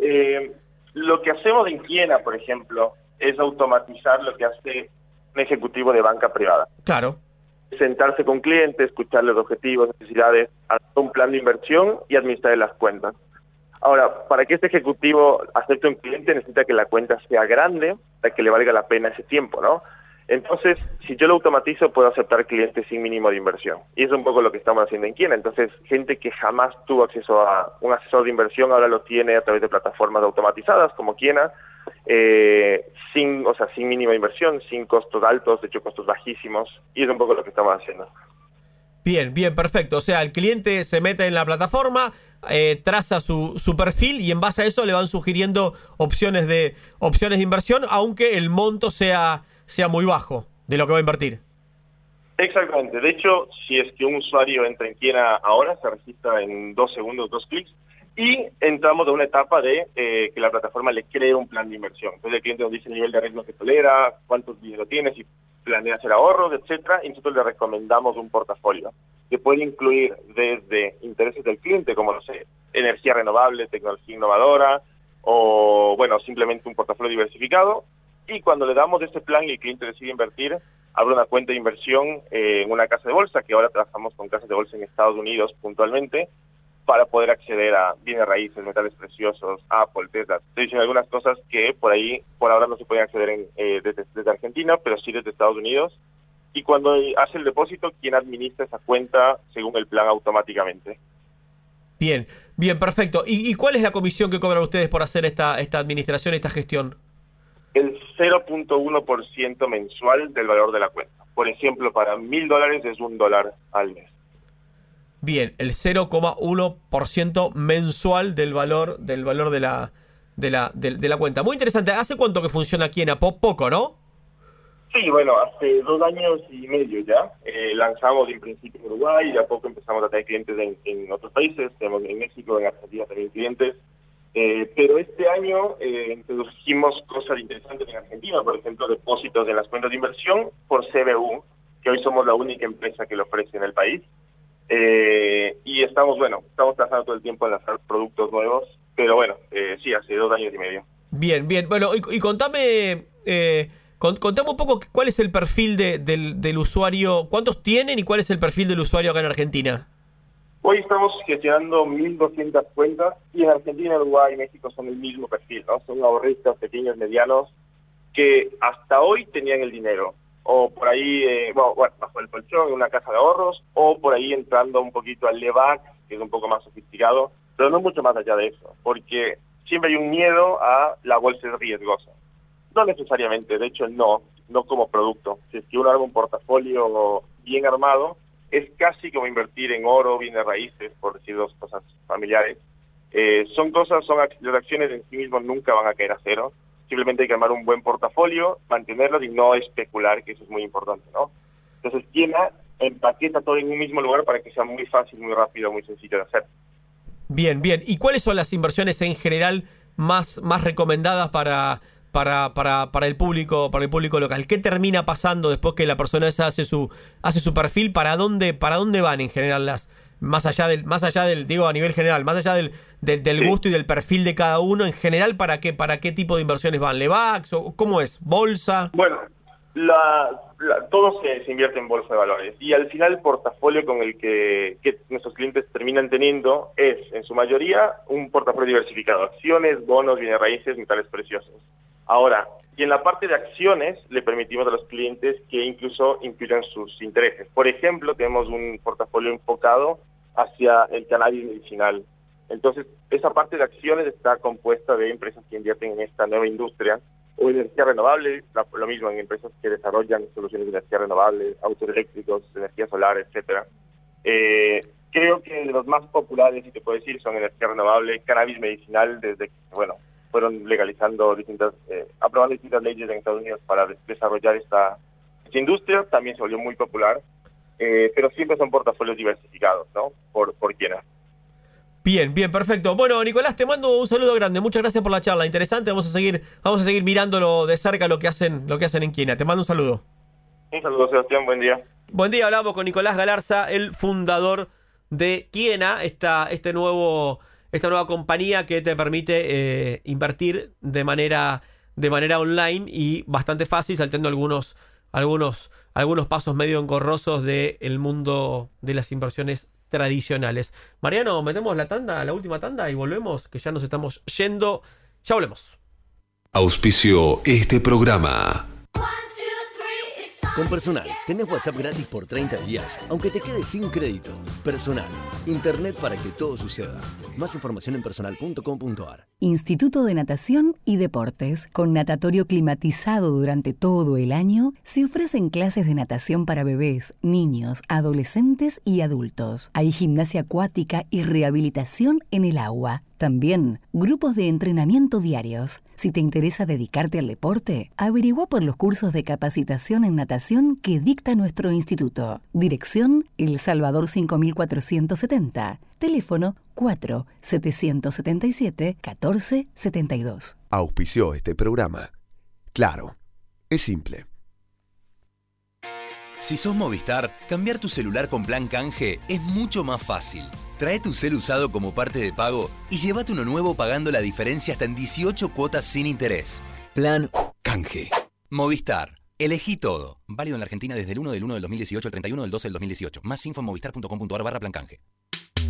eh, lo que hacemos en Kiena, por ejemplo, es automatizar lo que hace un ejecutivo de banca privada. Claro. Sentarse con clientes, escuchar los objetivos, necesidades, hacer un plan de inversión y administrar las cuentas. Ahora, para que este ejecutivo acepte un cliente necesita que la cuenta sea grande para que le valga la pena ese tiempo, ¿no? Entonces, si yo lo automatizo, puedo aceptar clientes sin mínimo de inversión. Y es un poco lo que estamos haciendo en Kiena. Entonces, gente que jamás tuvo acceso a un asesor de inversión ahora lo tiene a través de plataformas automatizadas como Kiena, eh, sin, o sea, sin mínima inversión, sin costos altos, de hecho costos bajísimos. Y es un poco lo que estamos haciendo. Bien, bien, perfecto. O sea, el cliente se mete en la plataforma, eh, traza su, su perfil y en base a eso le van sugiriendo opciones de, opciones de inversión, aunque el monto sea, sea muy bajo de lo que va a invertir. Exactamente. De hecho, si es que un usuario entra en Kiena ahora, se registra en dos segundos, dos clics, y entramos a una etapa de eh, que la plataforma le cree un plan de inversión. Entonces el cliente nos dice el nivel de riesgo que tolera, cuántos dinero tienes, si planea hacer ahorros, etcétera, y nosotros le recomendamos un portafolio que puede incluir desde intereses del cliente, como no sé, energía renovable, tecnología innovadora, o bueno, simplemente un portafolio diversificado, y cuando le damos ese plan y el cliente decide invertir, abre una cuenta de inversión eh, en una casa de bolsa, que ahora trabajamos con casas de bolsa en Estados Unidos puntualmente, para poder acceder a bienes raíces, metales preciosos, Apple, Tesla. Estoy diciendo algunas cosas que por ahí, por ahora no se pueden acceder en, eh, desde, Argentina, pero sí desde Estados Unidos. Y cuando hace el depósito, quien administra esa cuenta según el plan automáticamente. Bien, bien, perfecto. ¿Y, y cuál es la comisión que cobran ustedes por hacer esta, esta administración, esta gestión? El 0.1% mensual del valor de la cuenta. Por ejemplo, para mil dólares es un dólar al mes. Bien, el 0,1% mensual del valor, del valor de la, de la, de, de la cuenta. Muy interesante. ¿Hace cuánto que funciona aquí en Apo? Poco, ¿no? Sí, bueno, hace dos años y medio ya. Eh, lanzamos en principio en Uruguay y de a poco empezamos a tener clientes en, en otros países. Tenemos en México, en Argentina también clientes. Eh, pero este año eh, introdujimos cosas interesantes en Argentina, por ejemplo, depósitos en las cuentas de inversión por CBU, que hoy somos la única empresa que lo ofrece en el país. Eh, y estamos, bueno, estamos trazando todo el tiempo en lanzar productos nuevos, pero bueno, eh, sí, hace dos años y medio. Bien, bien. Bueno, y, y contame, eh, con- contame un poco cuál es el perfil de- del, del usuario, cuántos tienen y cuál es el perfil del usuario acá en Argentina. Hoy estamos gestionando 1.200 cuentas y en Argentina, Uruguay y México son el mismo perfil, ¿no? Son ahorristas pequeños, medianos, que hasta hoy tenían el dinero. O por ahí, eh, bueno, bueno, bajo el colchón en una casa de ahorros, o por ahí entrando un poquito al LEVAC, que es un poco más sofisticado, pero no mucho más allá de eso, porque siempre hay un miedo a la bolsa riesgosa. No necesariamente, de hecho no, no como producto. Si es que uno arma un portafolio bien armado, es casi como invertir en oro, bienes raíces, por decir dos cosas familiares. Eh, son cosas, son las acciones en sí mismos nunca van a caer a cero. Simplemente hay que armar un buen portafolio, mantenerlos y no especular, que eso es muy importante, ¿no? Entonces, tiene, empaqueta todo en un mismo lugar para que sea muy fácil, muy rápido, muy sencillo de hacer. Bien, bien. ¿Y cuáles son las inversiones en general más, más recomendadas para, para, para, para, el público, para el público local? ¿Qué termina pasando después que la persona esa hace su, hace su perfil? ¿Para dónde, para dónde van en general las, más allá del, más allá del, digo a nivel general, más allá del, del, del gusto y del perfil de cada uno, en general, ¿para qué, para qué tipo de inversiones van? ¿Levax o cómo es? ¿Bolsa? Bueno, la, la, todo se, se, invierte en bolsa de valores y al final el portafolio con el que, que, nuestros clientes terminan teniendo es en su mayoría un portafolio diversificado, acciones, bonos, bienes raíces, metales preciosos. Ahora, y en la parte de acciones le permitimos a los clientes que incluso incluyan sus intereses. Por ejemplo, tenemos un portafolio enfocado hacia el cannabis medicinal. Entonces, esa parte de acciones está compuesta de empresas que invierten en esta nueva industria o energía renovable, lo mismo en empresas que desarrollan soluciones de energía renovable, autos eléctricos, energía solar, etcétera. Eh, creo que los más populares, si te puedo decir, son energía renovable, cannabis medicinal, desde que, bueno, fueron legalizando distintas, eh, aprobando distintas leyes en Estados Unidos para desarrollar esta, esta, industria, también se volvió muy popular, eh, pero siempre son portafolios diversificados, ¿no? Por, por quienes. Bien, bien, perfecto. Bueno, Nicolás, te mando un saludo grande. Muchas gracias por la charla. Interesante. Vamos a seguir, vamos a seguir mirándolo de cerca lo que hacen, lo que hacen en Quiena. Te mando un saludo. Un saludo, Sebastián. Buen día. Buen día. Hablamos con Nicolás Galarza, el fundador de Quiena, esta, este nuevo, esta nueva compañía que te permite eh, invertir de manera, de manera online y bastante fácil, saltando algunos, algunos, algunos pasos medio engorrosos del mundo de las inversiones tradicionales. Mariano, metemos la tanda, la última tanda y volvemos, que ya nos estamos yendo. Ya volvemos. Auspicio este programa. Con Personal, tenés WhatsApp gratis por 30 días, aunque te quedes sin crédito. Personal, Internet para que todo suceda. Más información en personal.com.ar. Instituto de Natación y Deportes, con natatorio climatizado durante todo el año, se ofrecen clases de natación para bebés, niños, adolescentes y adultos. Hay gimnasia acuática y rehabilitación en el agua. También grupos de entrenamiento diarios. Si te interesa dedicarte al deporte, averigua por los cursos de capacitación en natación que dicta nuestro instituto. Dirección El Salvador 5470. Teléfono 4-777-1472. Auspició este programa. Claro, es simple. Si sos Movistar, cambiar tu celular con plan canje es mucho más fácil. Trae tu cel usado como parte de pago y llévate uno nuevo pagando la diferencia hasta en 18 cuotas sin interés. Plan canje. Movistar. Elegí todo. Válido en la Argentina desde el 1 del 1 del 2018 al 31 del 12 del 2018. Más info en movistar.com.ar barra plan canje.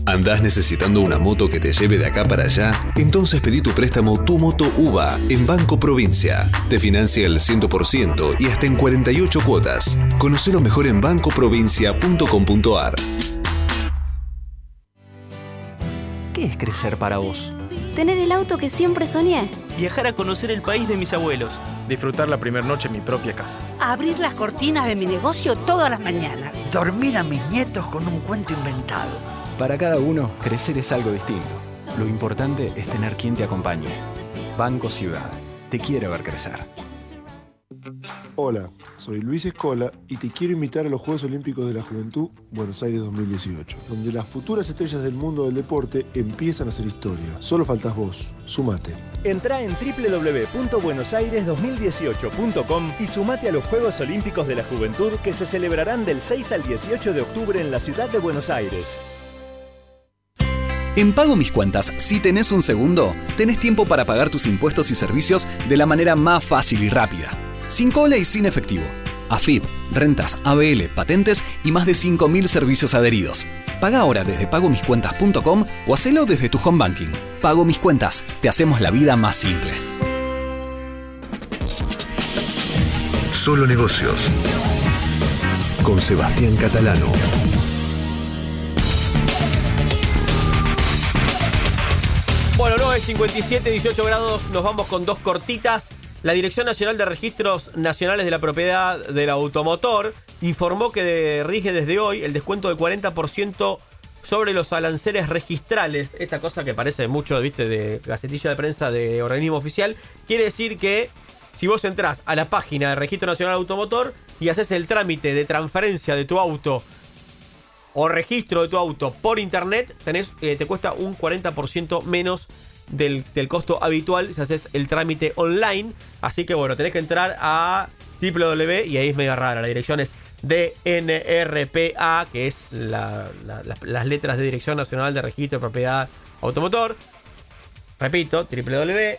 ¿Andás necesitando una moto que te lleve de acá para allá? Entonces pedí tu préstamo Tu Moto UVA en Banco Provincia. Te financia el 100% y hasta en 48 cuotas. Conocelo mejor en bancoprovincia.com.ar. ¿Qué es crecer para vos? Tener el auto que siempre soñé. Viajar a conocer el país de mis abuelos. Disfrutar la primera noche en mi propia casa. Abrir las cortinas de mi negocio todas las mañanas. Dormir a mis nietos con un cuento inventado. Para cada uno, crecer es algo distinto. Lo importante es tener quien te acompañe. Banco Ciudad. Te quiere ver crecer. Hola, soy Luis Escola y te quiero invitar a los Juegos Olímpicos de la Juventud Buenos Aires 2018, donde las futuras estrellas del mundo del deporte empiezan a hacer historia. Solo faltas vos. Sumate. Entra en www.buenosaires2018.com y sumate a los Juegos Olímpicos de la Juventud que se celebrarán del 6 al 18 de octubre en la ciudad de Buenos Aires. En Pago Mis Cuentas, si tenés un segundo, tenés tiempo para pagar tus impuestos y servicios de la manera más fácil y rápida. Sin cola y sin efectivo. AFIP, rentas, ABL, patentes y más de 5.000 servicios adheridos. Paga ahora desde pagomiscuentas.com o hacelo desde tu home banking. Pago Mis Cuentas, te hacemos la vida más simple. Solo negocios. Con Sebastián Catalano. 9.57, 18 grados, nos vamos con dos cortitas. La Dirección Nacional de Registros Nacionales de la Propiedad del Automotor informó que rige desde hoy el descuento de 40% sobre los aranceles registrales. Esta cosa que parece mucho, viste, de gacetilla de prensa de organismo oficial. Quiere decir que si vos entrás a la página de Registro Nacional Automotor y haces el trámite de transferencia de tu auto o registro de tu auto por internet, tenés, eh, te cuesta un 40% menos del, costo habitual si haces el trámite online. Así que bueno, tenés que entrar a www y ahí es medio rara. La dirección es DNRPA, que es la, la, las letras de Dirección Nacional de Registro de Propiedad Automotor. Repito, www.dnrpa,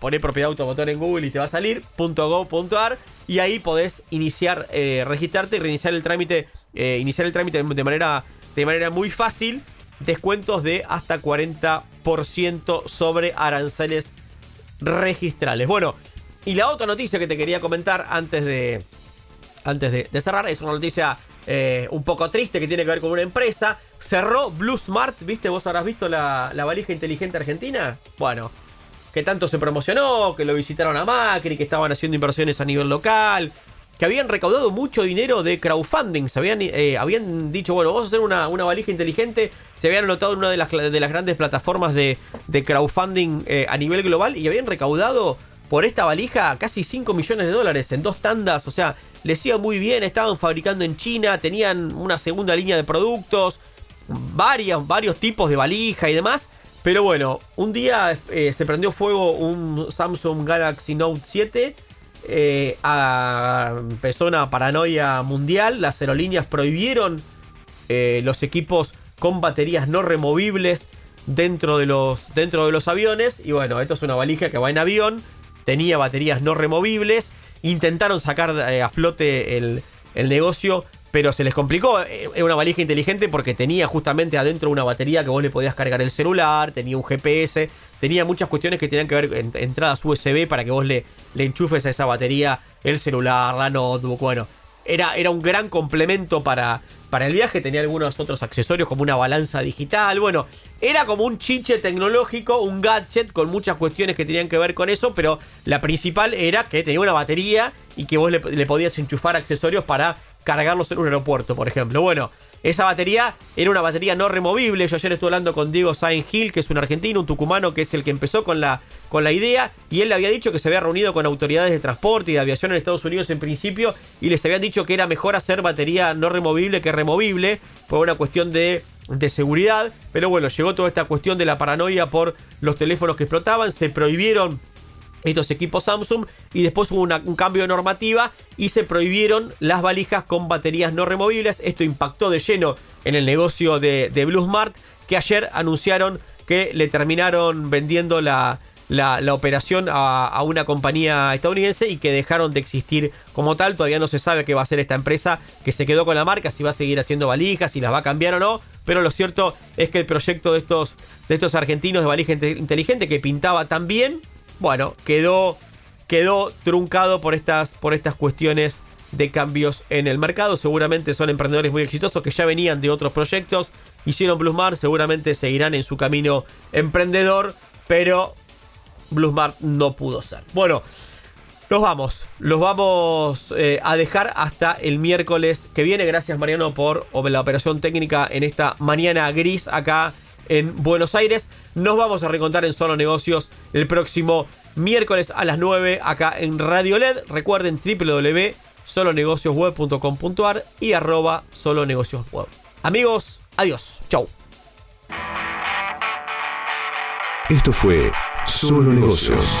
poné propiedad automotor en Google y te va a salir, .go.ar y ahí podés iniciar, eh, registrarte y reiniciar el trámite, eh, iniciar el trámite de manera, de manera muy fácil. Descuentos de hasta 40% sobre aranceles registrales. Bueno, y la otra noticia que te quería comentar antes de, antes de, cerrar es una noticia eh, un poco triste que tiene que ver con una empresa. Cerró Blue Smart, ¿viste? ¿Vos habrás visto la, la, valija inteligente argentina? Bueno, que tanto se promocionó, que lo visitaron a Macri, que estaban haciendo inversiones a nivel local, que habían recaudado mucho dinero de crowdfunding. Se habían, eh, habían dicho, bueno, vamos a hacer una, una, valija inteligente. Se habían anotado en una de las, de las grandes plataformas de, crowdfunding eh, a nivel global y habían recaudado por esta valija casi 5 millones de dólares en dos tandas. O sea, les iba muy bien, estaban fabricando en China, tenían una segunda línea de productos, varios, varios tipos de valija y demás. Pero bueno, un día eh, se prendió fuego un Samsung Galaxy Note 7. Eh, a, empezó una paranoia mundial. Las aerolíneas prohibieron eh, los equipos con baterías no removibles dentro de, los, dentro de los aviones. Y bueno, esto es una valija que va en avión tenía baterías no removibles. Intentaron sacar eh, a flote el, el, negocio, pero se les complicó. Era una valija inteligente porque tenía justamente adentro una batería que vos le podías cargar el celular, tenía un GPS, tenía muchas cuestiones que tenían que ver con entradas USB para que vos le, enchufes a esa batería el celular, la notebook, bueno. Era, era un gran complemento para, para el viaje, tenía algunos otros accesorios como una balanza digital, bueno, era como un chinche tecnológico, un gadget con muchas cuestiones que tenían que ver con eso, pero la principal era que tenía una batería y que vos le podías enchufar accesorios para cargarlos en un aeropuerto, por ejemplo. Bueno, esa batería era una batería no removible. Yo ayer estuve hablando con Diego Sain Gil, que es un argentino, un tucumano, que es el que empezó con la, con la idea. Y él le había dicho que se había reunido con autoridades de transporte y de aviación en Estados Unidos en principio. Y les habían dicho que era mejor hacer batería no removible que removible. Por una cuestión de, de seguridad. Pero bueno, llegó toda esta cuestión de la paranoia por los teléfonos que explotaban. Se prohibieron estos equipos Samsung y después hubo un cambio de normativa y se prohibieron las valijas con baterías no removibles. Esto impactó de lleno en el negocio de, de Blue Smart que ayer anunciaron que le terminaron vendiendo la, la, la operación a, a, una compañía estadounidense y que dejaron de existir como tal. Todavía no se sabe qué va a hacer esta empresa que se quedó con la marca, si va a seguir haciendo valijas, si las va a cambiar o no. Pero lo cierto es que el proyecto de estos, de estos argentinos de valija inteligente que pintaba tan bien, bueno, quedó, quedó truncado por estas, por estas cuestiones de cambios en el mercado. Seguramente son emprendedores muy exitosos que ya venían de otros proyectos. Hicieron Bluesmart, seguramente seguirán en su camino emprendedor, pero Bluesmart no pudo ser. Bueno, los vamos, los vamos eh, a dejar hasta el miércoles que viene. Gracias Mariano por la operación técnica en esta mañana gris acá en Buenos Aires. Nos vamos a recontar en Solo Negocios el próximo miércoles a las 9 acá en Radio LED. Recuerden www.solonegociosweb.com.ar y arroba solonegociosweb. Amigos, adiós. Chau. Esto fue Solo Negocios.